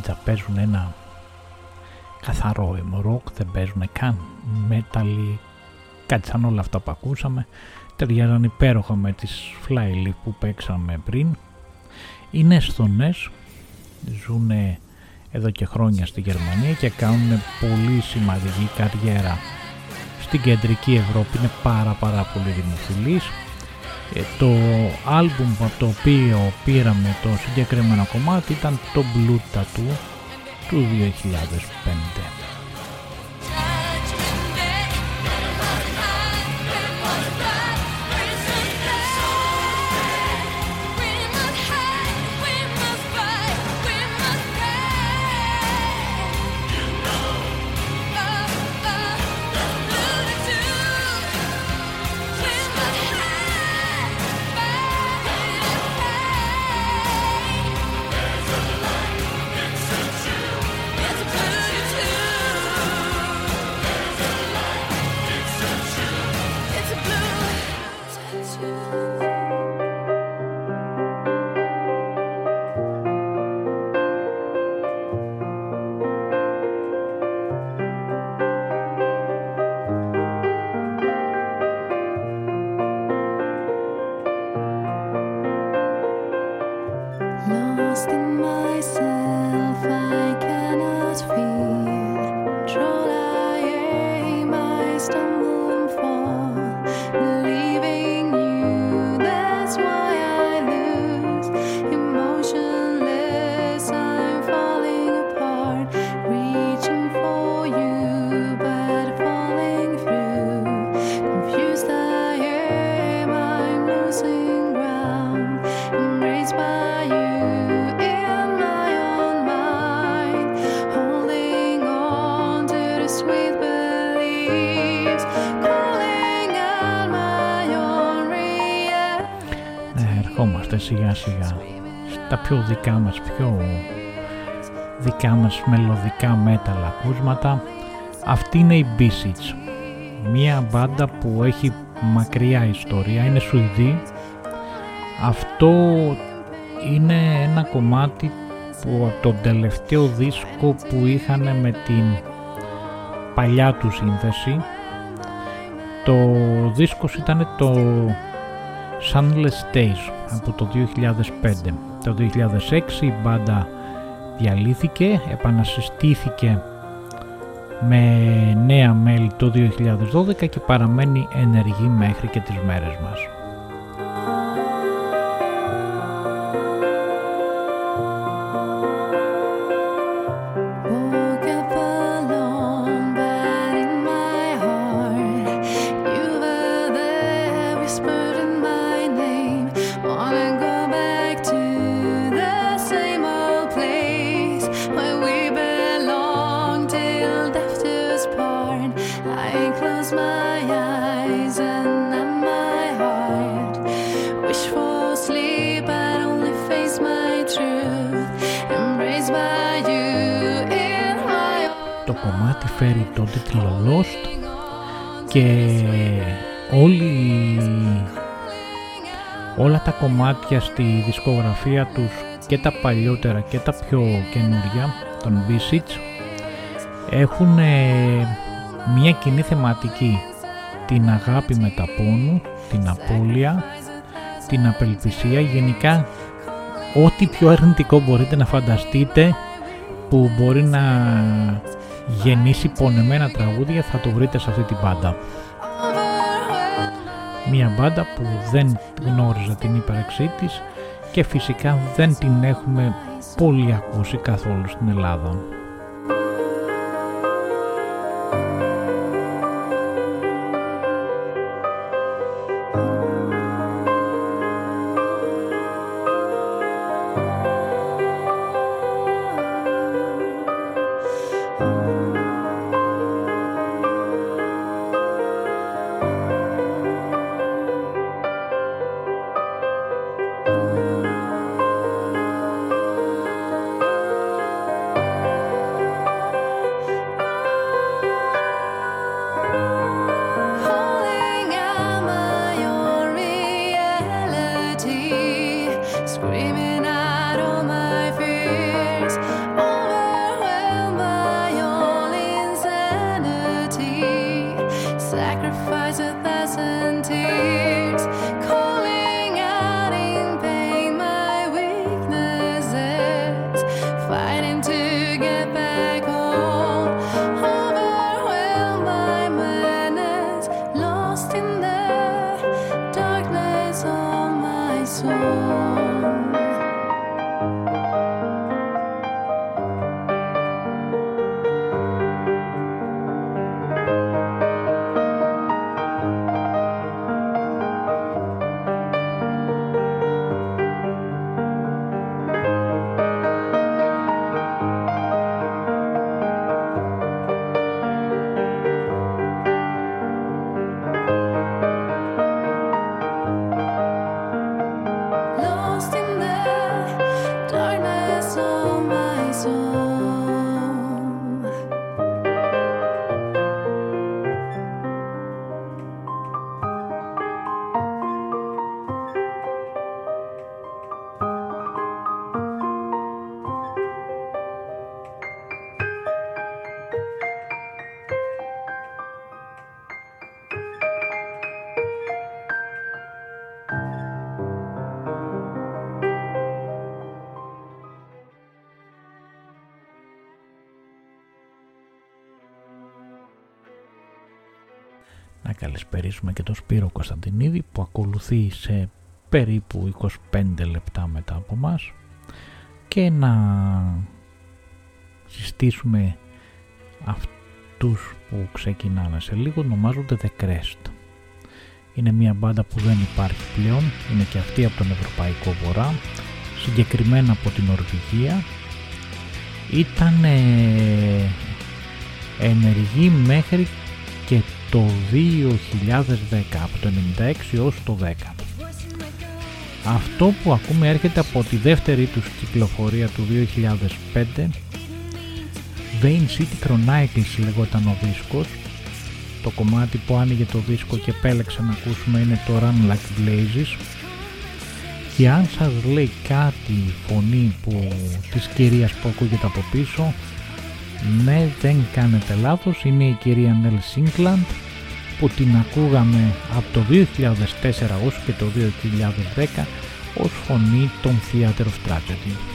Ninja παίζουν ένα καθαρό rock, δεν παίζουν καν metal κάτι σαν όλα αυτά που ακούσαμε. Ταιριάζαν υπέροχα με τις Flyleaf που παίξαμε πριν. Είναι εσθονές ζουν εδώ και χρόνια στη Γερμανία και κάνουν πολύ σημαντική καριέρα στην κεντρική Ευρώπη. Είναι πάρα πάρα πολύ δημοφιλής. ε, το άλμπουμ από το οποίο πήραμε το συγκεκριμένο κομμάτι ήταν το Blue Tattoo του 2005. Σιγά σιγά στα πιο δικά μας, πιο δικά μας μελωδικά metal ακούσματα αυτή είναι η Bisits μια μπάντα που έχει μακριά ιστορία, είναι Σουηδοί. Αυτό είναι ένα κομμάτι που τον τελευταίο δίσκο που είχαν με την παλιά του σύνθεση. Το δίσκος ήταν το Sunless Days από το 2005. Το 2006 η μπάντα διαλύθηκε, επανασυστήθηκε με νέα μέλη το 2012 και παραμένει ενεργή μέχρι και τις μέρες μας. Κομμάτια στη δισκογραφία τους και τα παλιότερα και τα πιο καινούργια των Bisic έχουν μια κοινή θεματική την αγάπη με τα πόνου, την απώλεια, την απελπισία, γενικά ό,τι πιο αρνητικό μπορείτε να φανταστείτε που μπορεί να γεννήσει πονεμένα τραγούδια θα το βρείτε σε αυτή την πάντα. Μια μπάντα που δεν γνώριζα την ύπαρξή της και φυσικά δεν την έχουμε πολύ ακούσει καθόλου στην Ελλάδα. Καλησπερίσουμε και τον Σπύρο Κωνσταντινίδη που ακολουθεί σε περίπου 25 λεπτά μετά από μας και να συστήσουμε αυτούς που ξεκινάνε σε λίγο ονομάζονται The Crest. Είναι μια μπάντα που δεν υπάρχει πλέον, είναι και αυτή από τον Ευρωπαϊκό Βορρά, συγκεκριμένα από την Ορβηγία. Ήταν ενεργή μέχρι και το 2010, από το 96 έως το 10. Αυτό που ακούμε έρχεται από τη δεύτερη τους κυκλοφορία του 2005 Vain City Chronicles λεγόταν ο δίσκος. Το κομμάτι που άνοιγε το δίσκο και επέλεξα να ακούσουμε είναι το Run Like Blazes. Και αν σας λέει κάτι η φωνή που, της κυρίας που ακούγεται από πίσω ναι δεν κάνετε λάθος είναι η κυρία Νέλ Σίνκλαντ που την ακούγαμε από το 2004 ως και το 2010 ως φωνή των Theater of Tragedy.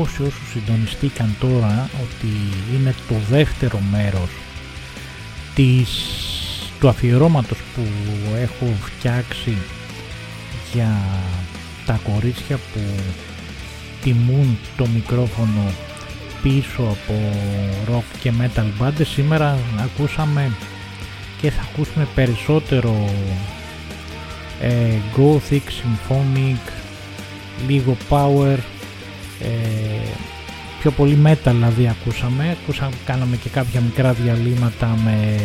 Πω σε όσους συντονιστήκαν τώρα ότι είναι το δεύτερο μέρος της, του αφιερώματος που έχω φτιάξει για τα κορίτσια που τιμούν το μικρόφωνο πίσω από rock και metal bands σήμερα ακούσαμε και θα ακούσουμε περισσότερο ε, gothic, symphonic, λίγο power ε, πιο πολύ metal δηλαδή ακούσαμε, ακούσαμε, κάναμε και κάποια μικρά διαλύματα με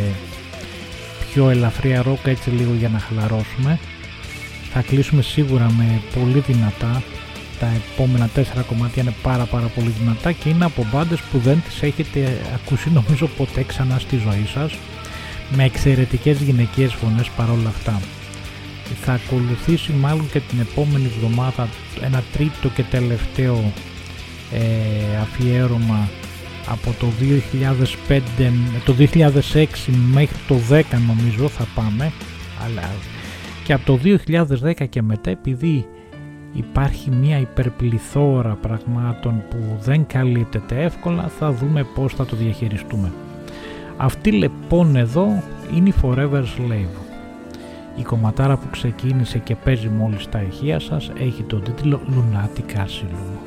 πιο ελαφριά ρόκα έτσι λίγο για να χαλαρώσουμε. Θα κλείσουμε σίγουρα με πολύ δυνατά. Τα επόμενα τέσσερα κομμάτια είναι πάρα πάρα πολύ δυνατά και είναι από μπάντες που δεν τις έχετε ακούσει νομίζω ποτέ ξανά στη ζωή σας. Με εξαιρετικές γυναικείες φωνές παρόλα αυτά θα ακολουθήσει μάλλον και την επόμενη εβδομάδα ένα τρίτο και τελευταίο ε, αφιέρωμα από το 2005, το 2006 μέχρι το 10 νομίζω θα πάμε αλλά και από το 2010 και μετά επειδή υπάρχει μια υπερπληθώρα πραγμάτων που δεν καλύπτεται εύκολα θα δούμε πώς θα το διαχειριστούμε. Αυτή λοιπόν εδώ είναι η Forever Slave. Η κομματάρα που ξεκίνησε και παίζει μόλις τα ηχεία σας έχει τον τίτλο Lunatic Asylum.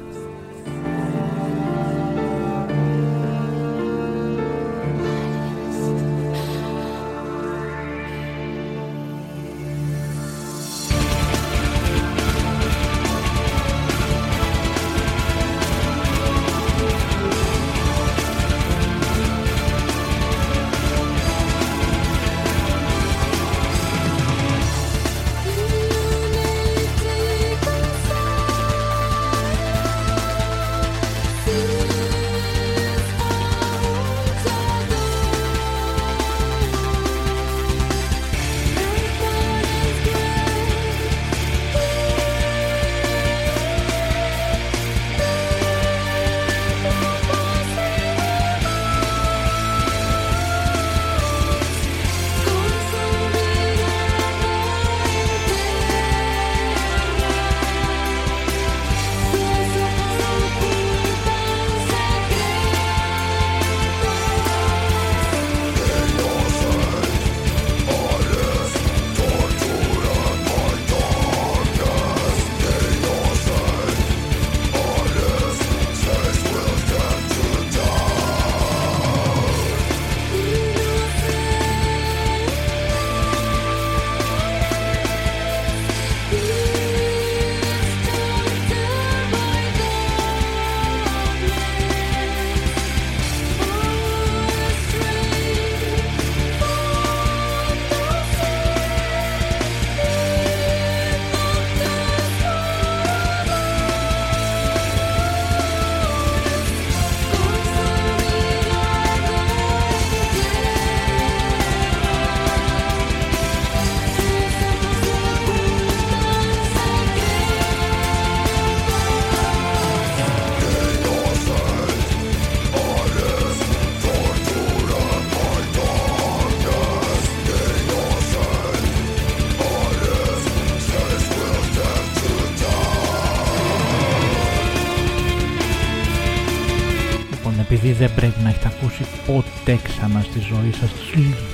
Δεν πρέπει να έχετε ακούσει ποτέ ξανά στη ζωή σας.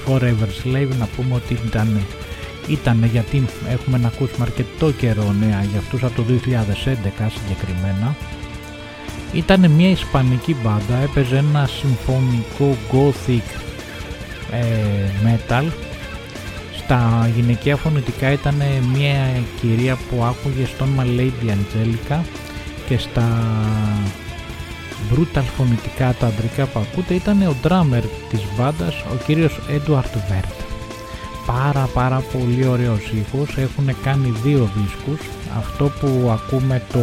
Forever Slave να πούμε ότι ήταν, ήταν γιατί έχουμε να ακούσουμε αρκετό καιρό νέα για αυτούς από το 2011 συγκεκριμένα. Ήταν μια ισπανική μπάντα, έπαιζε ένα συμφωνικό gothic ε, metal. Στα γυναικεία φωνητικά ήταν μια κυρία που άκουγε στο όνομα Lady Angelica και στα brutal φωνητικά τα αντρικά που ακούτε ήταν ο drummer της μπάντας ο κύριος Edward Vert πάρα πάρα πολύ ωραίος ήχος. Έχουν κάνει δύο δίσκους. Αυτό που ακούμε το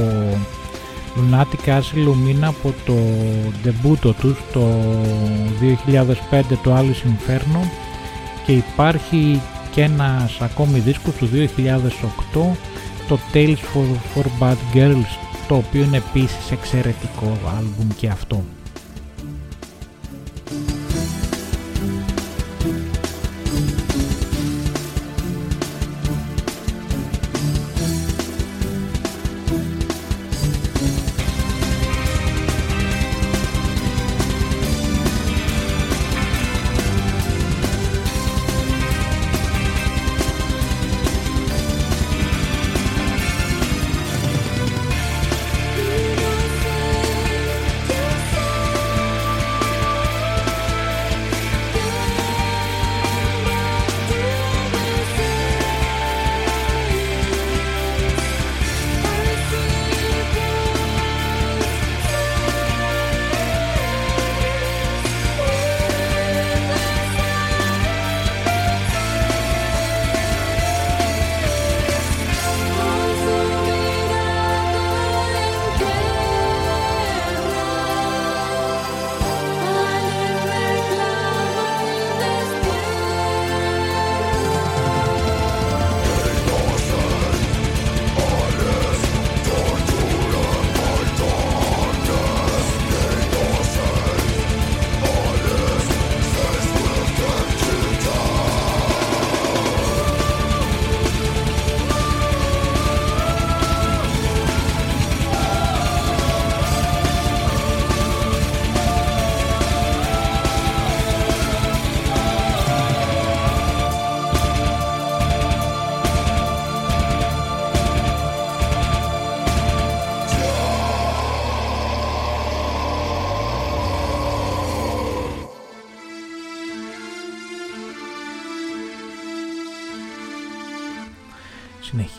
Lunatic Asylum είναι από το ντεμπούτο τους το 2005 το Alice Inferno. Και υπάρχει και ένας ακόμη δίσκος του 2008 το Tales for, for Bad Girls το οποίο είναι επίσης εξαιρετικό άλμπουμ και αυτό.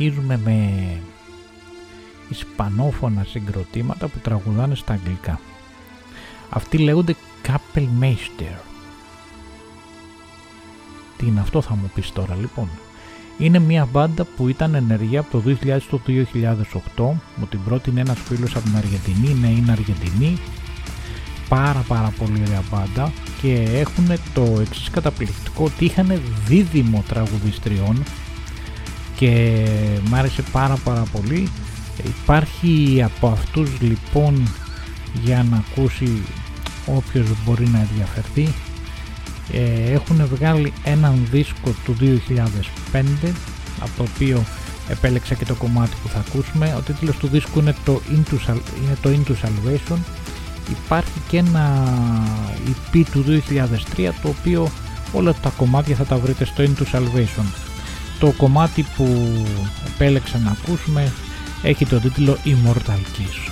Συνεχίζουμε με ισπανόφωνα συγκροτήματα που τραγουδάνε στα αγγλικά. Αυτοί λέγονται Kappelmeister. Τι είναι αυτό θα μου πεις τώρα λοιπόν; Είναι μια μπάντα που ήταν ενεργή από το 2000 στο 2008. Μου την πρότεινε ένας φίλος από την Αργεντινή, ναι είναι Αργεντινή. Πάρα πάρα πολύ ωραία μπάντα και έχουν το εξής καταπληκτικό ότι είχαν δίδυμο τραγουδιστριών και μ' άρεσε πάρα πάρα πολύ. Υπάρχει από αυτούς λοιπόν για να ακούσει όποιος μπορεί να ενδιαφερθεί ε, έχουν βγάλει έναν δίσκο του 2005 από το οποίο επέλεξα και το κομμάτι που θα ακούσουμε. Ο τίτλος του δίσκου είναι το Into, είναι το Into Salvation. Υπάρχει και ένα EP του 2003 το οποίο όλα τα κομμάτια θα τα βρείτε στο Into Salvation το κομμάτι που επέλεξα να ακούσουμε έχει τον τίτλο Immortal Kiss.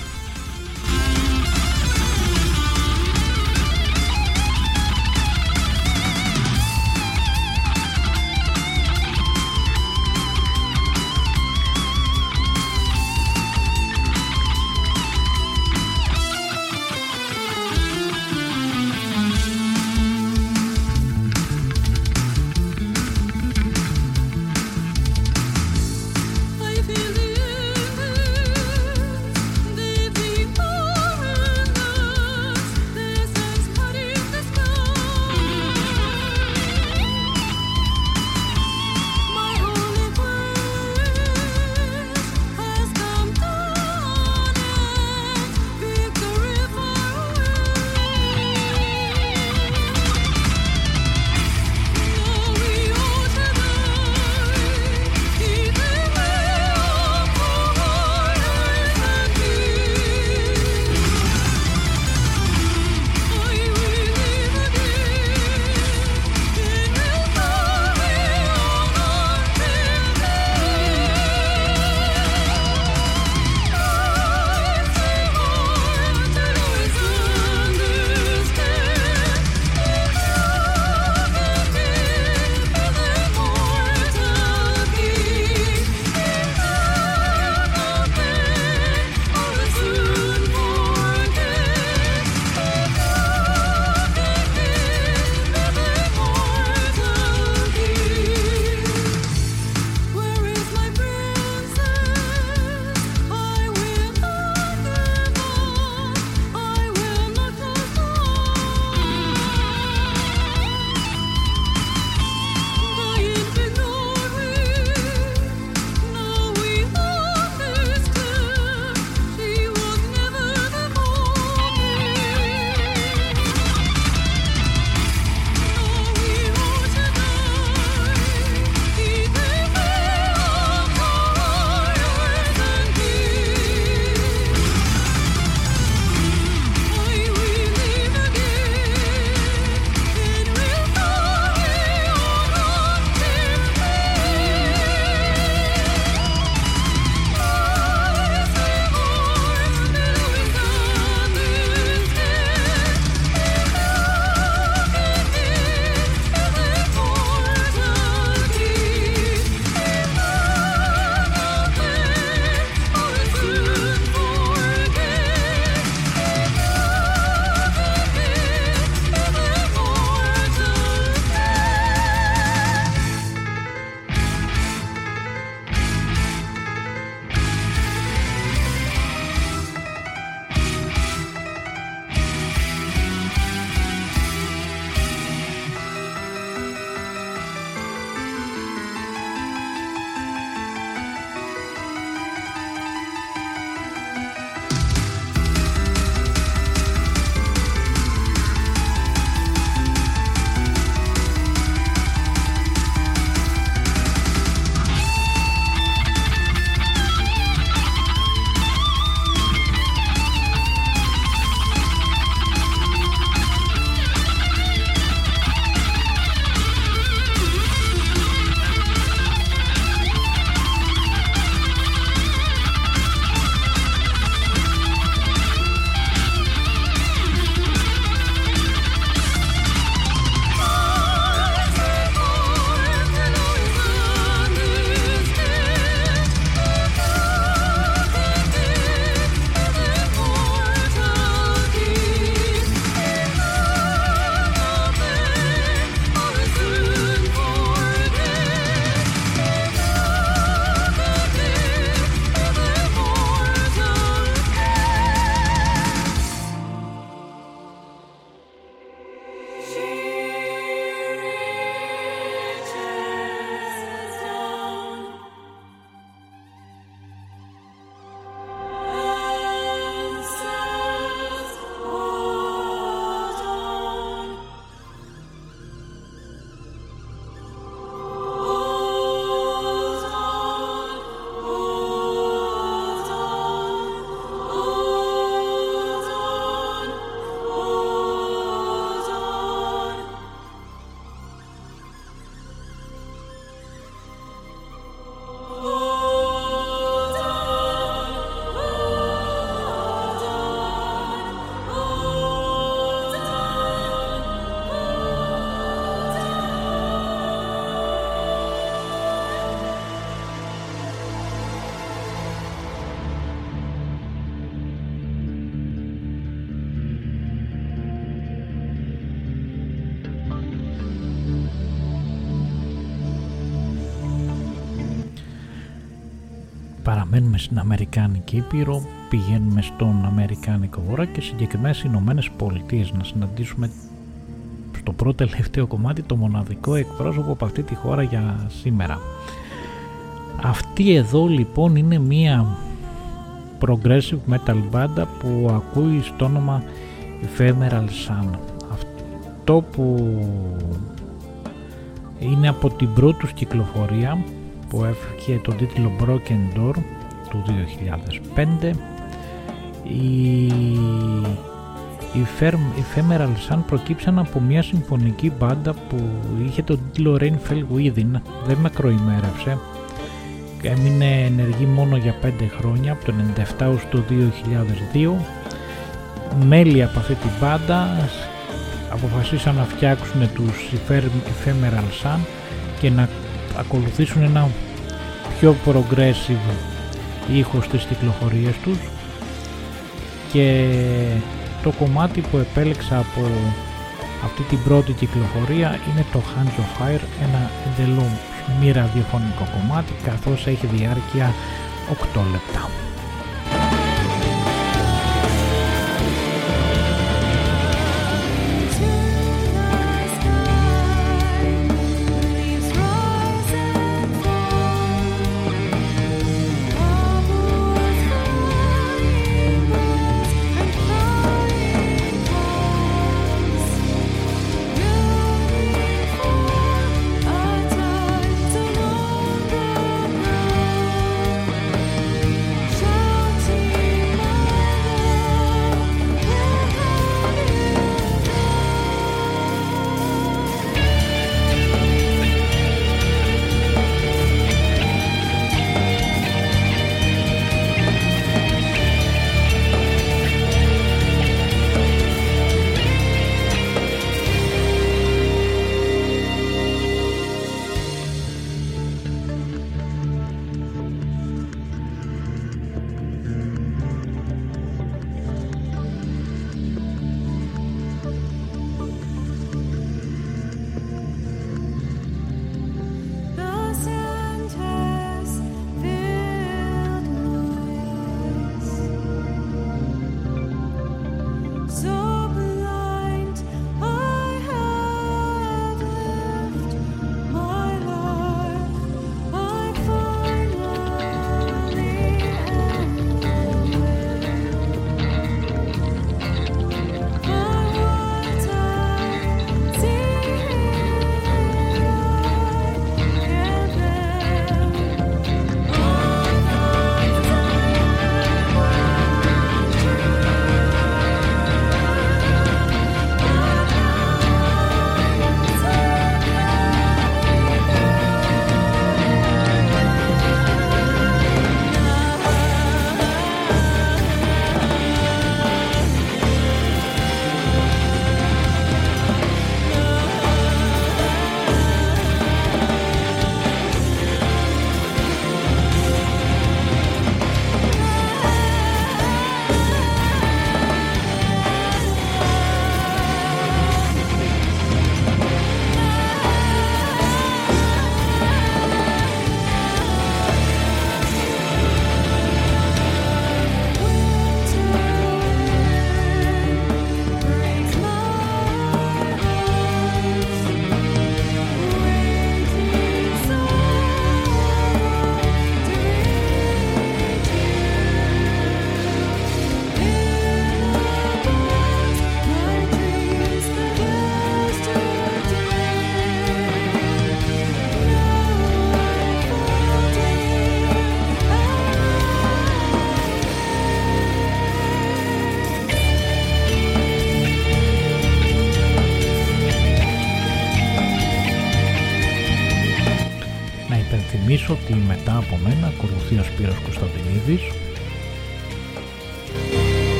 Παραμένουμε στην Αμερικάνικη Ήπειρο, πηγαίνουμε στον Αμερικάνικο Βορρά και συγκεκριμένα στις Ηνωμένες Πολιτείες να συναντήσουμε στο πρώτο τελευταίο κομμάτι το μοναδικό εκπρόσωπο από αυτή τη χώρα για σήμερα. Αυτή εδώ λοιπόν είναι μία progressive metal μπάντα που ακούει στο όνομα Ephemeral Sun. Αυτό που είναι από την πρώτη τους κυκλοφορία που έφυγε τον τίτλο Broken Door του 2005 η, η, Ephemeral Sun προκύψαν από μια συμφωνική μπάντα που είχε τον τίτλο Rain Fell Within. Δεν με κροημέρευσε έμεινε ενεργή μόνο για 5 χρόνια από το 97 ως το 2002 μέλη από αυτή την μπάντα αποφασίσαν να φτιάξουν τους Ephemeral Sun και να ακολουθήσουν ένα πιο progressive ήχος στις κυκλοφορίες τους και το κομμάτι που επέλεξα από αυτή την πρώτη κυκλοφορία είναι το Hands of Fire, ένα εντελώς μη ραδιοφωνικό κομμάτι καθώς έχει διάρκεια 8 λεπτά.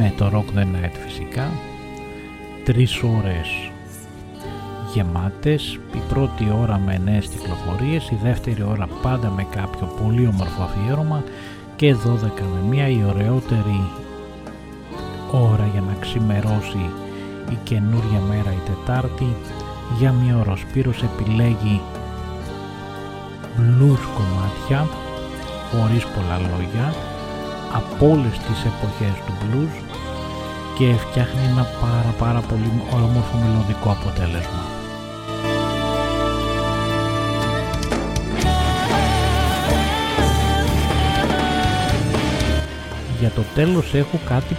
Με το Rock the Night φυσικά. Τρεις ώρες γεμάτες. Η πρώτη ώρα με νέες κυκλοφορίες. Η δεύτερη ώρα πάντα με κάποιο πολύ όμορφο αφιέρωμα. Και 12 με μία η ωραιότερη ώρα για να ξημερώσει η καινούρια μέρα η Τετάρτη. Για μία ώρα ο Σπύρος επιλέγει blues κομμάτια χωρίς πολλά λόγια από όλες τις εποχές του blues και φτιάχνει ένα πάρα πάρα πολύ όμορφο μελωδικό αποτέλεσμα. Για το τέλος έχω κάτι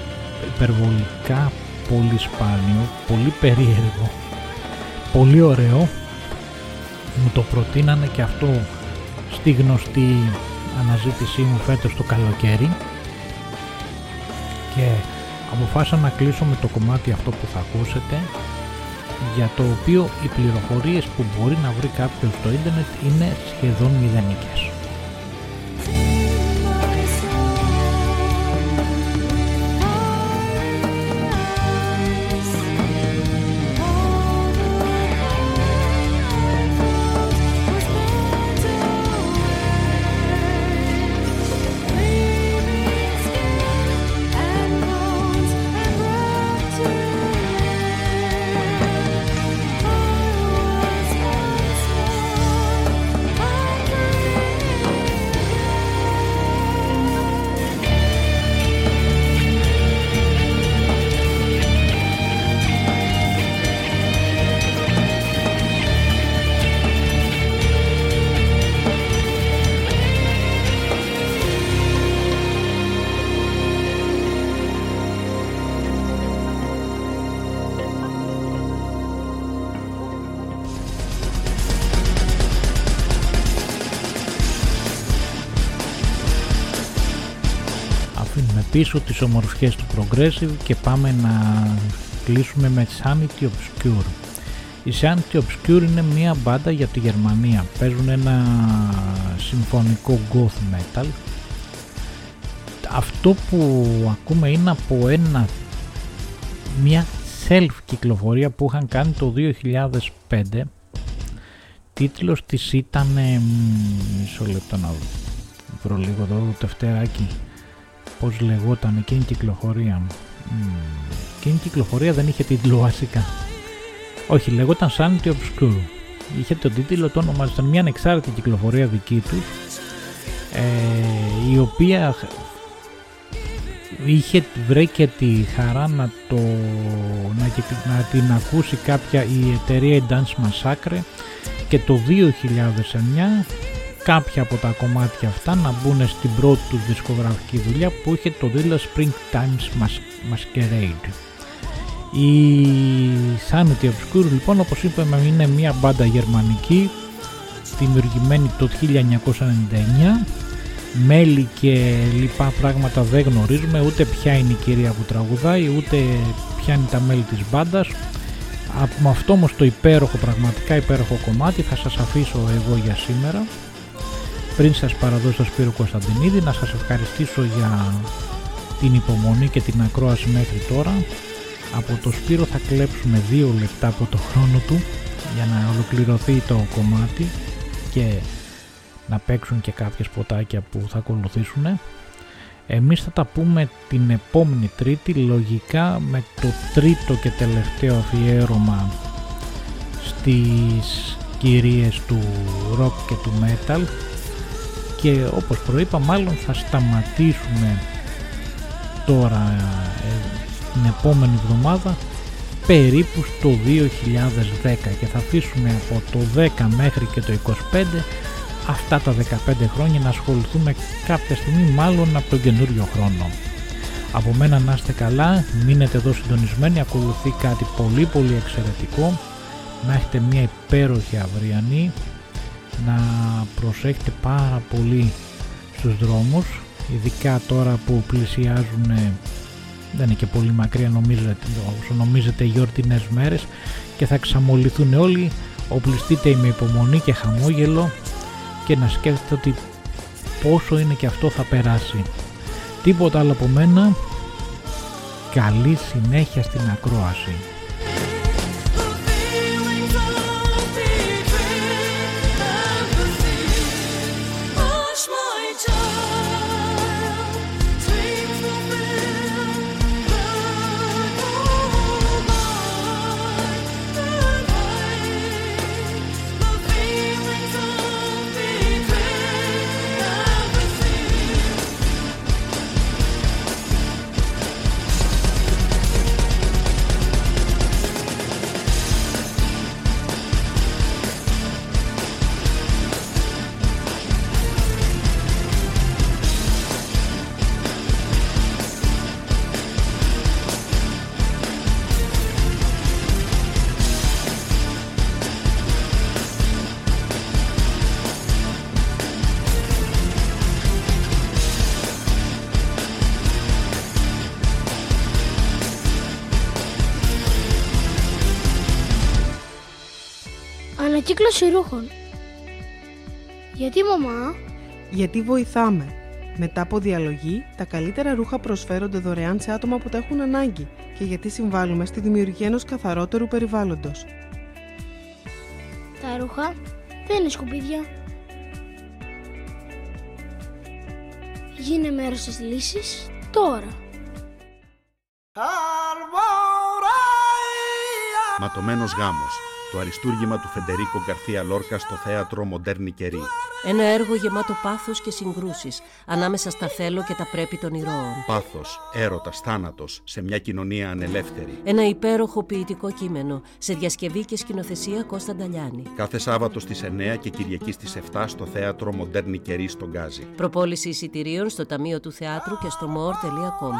υπερβολικά πολύ σπάνιο, πολύ περίεργο, πολύ ωραίο. Μου το προτείνανε και αυτό στη γνωστή αναζήτησή μου φέτος το καλοκαίρι και αποφάσισα να κλείσω με το κομμάτι αυτό που θα ακούσετε για το οποίο οι πληροφορίες που μπορεί να βρει κάποιος στο ίντερνετ είναι σχεδόν μηδενικές. Πίσω τις ομορφιές του Progressive και πάμε να κλείσουμε με Sanity Obscure. Η Sanity Obscure είναι μια μπάντα για τη Γερμανία. Παίζουν ένα συμφωνικό goth metal. Αυτό που ακούμε είναι από ένα μια self κυκλοφορία που είχαν κάνει το 2005 τίτλος της ήταν μισό λεπτό να βρω λίγο εδώ το τευτέρακι πώς λεγόταν εκείνη η κυκλοφορία. Mm. Εκείνη η κυκλοφορία δεν είχε τίτλο βασικά. Όχι, λεγόταν Sanity Obscure. Είχε τον τίτλο, το όνομα ήταν μια ανεξάρτητη κυκλοφορία δική τους, ε, η οποία είχε βρει και τη χαρά να, το, να, να την ακούσει κάποια η εταιρεία Dance Massacre και το 2009 κάποια από τα κομμάτια αυτά να μπουν στην πρώτη τους δισκογραφική δουλειά που είχε το δίλα Springtime's Masquerade. Η Sanity Obscure λοιπόν όπως είπαμε είναι μια μπάντα γερμανική δημιουργημένη το 1999 μέλη και λοιπά πράγματα δεν γνωρίζουμε ούτε ποια είναι η κυρία που τραγουδάει ούτε ποια είναι τα μέλη της μπάντας. Με αυτό όμως το υπέροχο πραγματικά υπέροχο κομμάτι θα σας αφήσω εγώ για σήμερα πριν σας παραδώσω το Σπύρο Κωνσταντινίδη να σας ευχαριστήσω για την υπομονή και την ακρόαση μέχρι τώρα. Από το Σπύρο θα κλέψουμε δύο λεπτά από το χρόνο του για να ολοκληρωθεί το κομμάτι και να παίξουν και κάποιες ποτάκια που θα ακολουθήσουν. Εμείς θα τα πούμε την επόμενη τρίτη λογικά με το τρίτο και τελευταίο αφιέρωμα στις κυρίες του rock και του metal και όπως προείπα μάλλον θα σταματήσουμε τώρα ε, την επόμενη εβδομάδα περίπου στο 2010 και θα αφήσουμε από το 10 μέχρι και το 25 αυτά τα 15 χρόνια να ασχοληθούμε κάποια στιγμή μάλλον από τον καινούριο χρόνο. Από μένα να είστε καλά, μείνετε εδώ συντονισμένοι, ακολουθεί κάτι πολύ πολύ εξαιρετικό, να έχετε μια υπέροχη αυριανή να προσέχετε πάρα πολύ στους δρόμους ειδικά τώρα που πλησιάζουν δεν είναι και πολύ μακριά νομίζετε, όσο νομίζετε γιορτινές μέρες και θα ξαμολυθούν όλοι. Οπλιστείτε με υπομονή και χαμόγελο και να σκέφτεται ότι πόσο είναι και αυτό θα περάσει. Τίποτα άλλο από μένα. Καλή συνέχεια στην ακρόαση Ανακύκλωση ρούχων. Γιατί μαμά; Γιατί βοηθάμε. Μετά από διαλογή, τα καλύτερα ρούχα προσφέρονται δωρεάν σε άτομα που τα έχουν ανάγκη και γιατί συμβάλλουμε στη δημιουργία ενός καθαρότερου περιβάλλοντος. Τα ρούχα δεν είναι σκουπίδια. Γίνε μέρος της λύσης τώρα. Ματωμένος γάμος. Το αριστούργημα του Φεντερίκο Γκαρθία Λόρκα στο θέατρο Μοντέρνη Κερή. Ένα έργο γεμάτο πάθος και συγκρούσεις ανάμεσα στα θέλω και τα πρέπει των ηρώων. Πάθος, έρωτας, θάνατος σε μια κοινωνία ανελεύθερη. Ένα υπέροχο ποιητικό κείμενο σε διασκευή και σκηνοθεσία Κώστα Νταλιάνη. Κάθε Σάββατο στις 9 και Κυριακή στις 7 στο θέατρο Μοντέρνη Κερή στον Γκάζι. Προπόληση εισιτηρίων στο Ταμείο του Θεάτρου και στο more.com.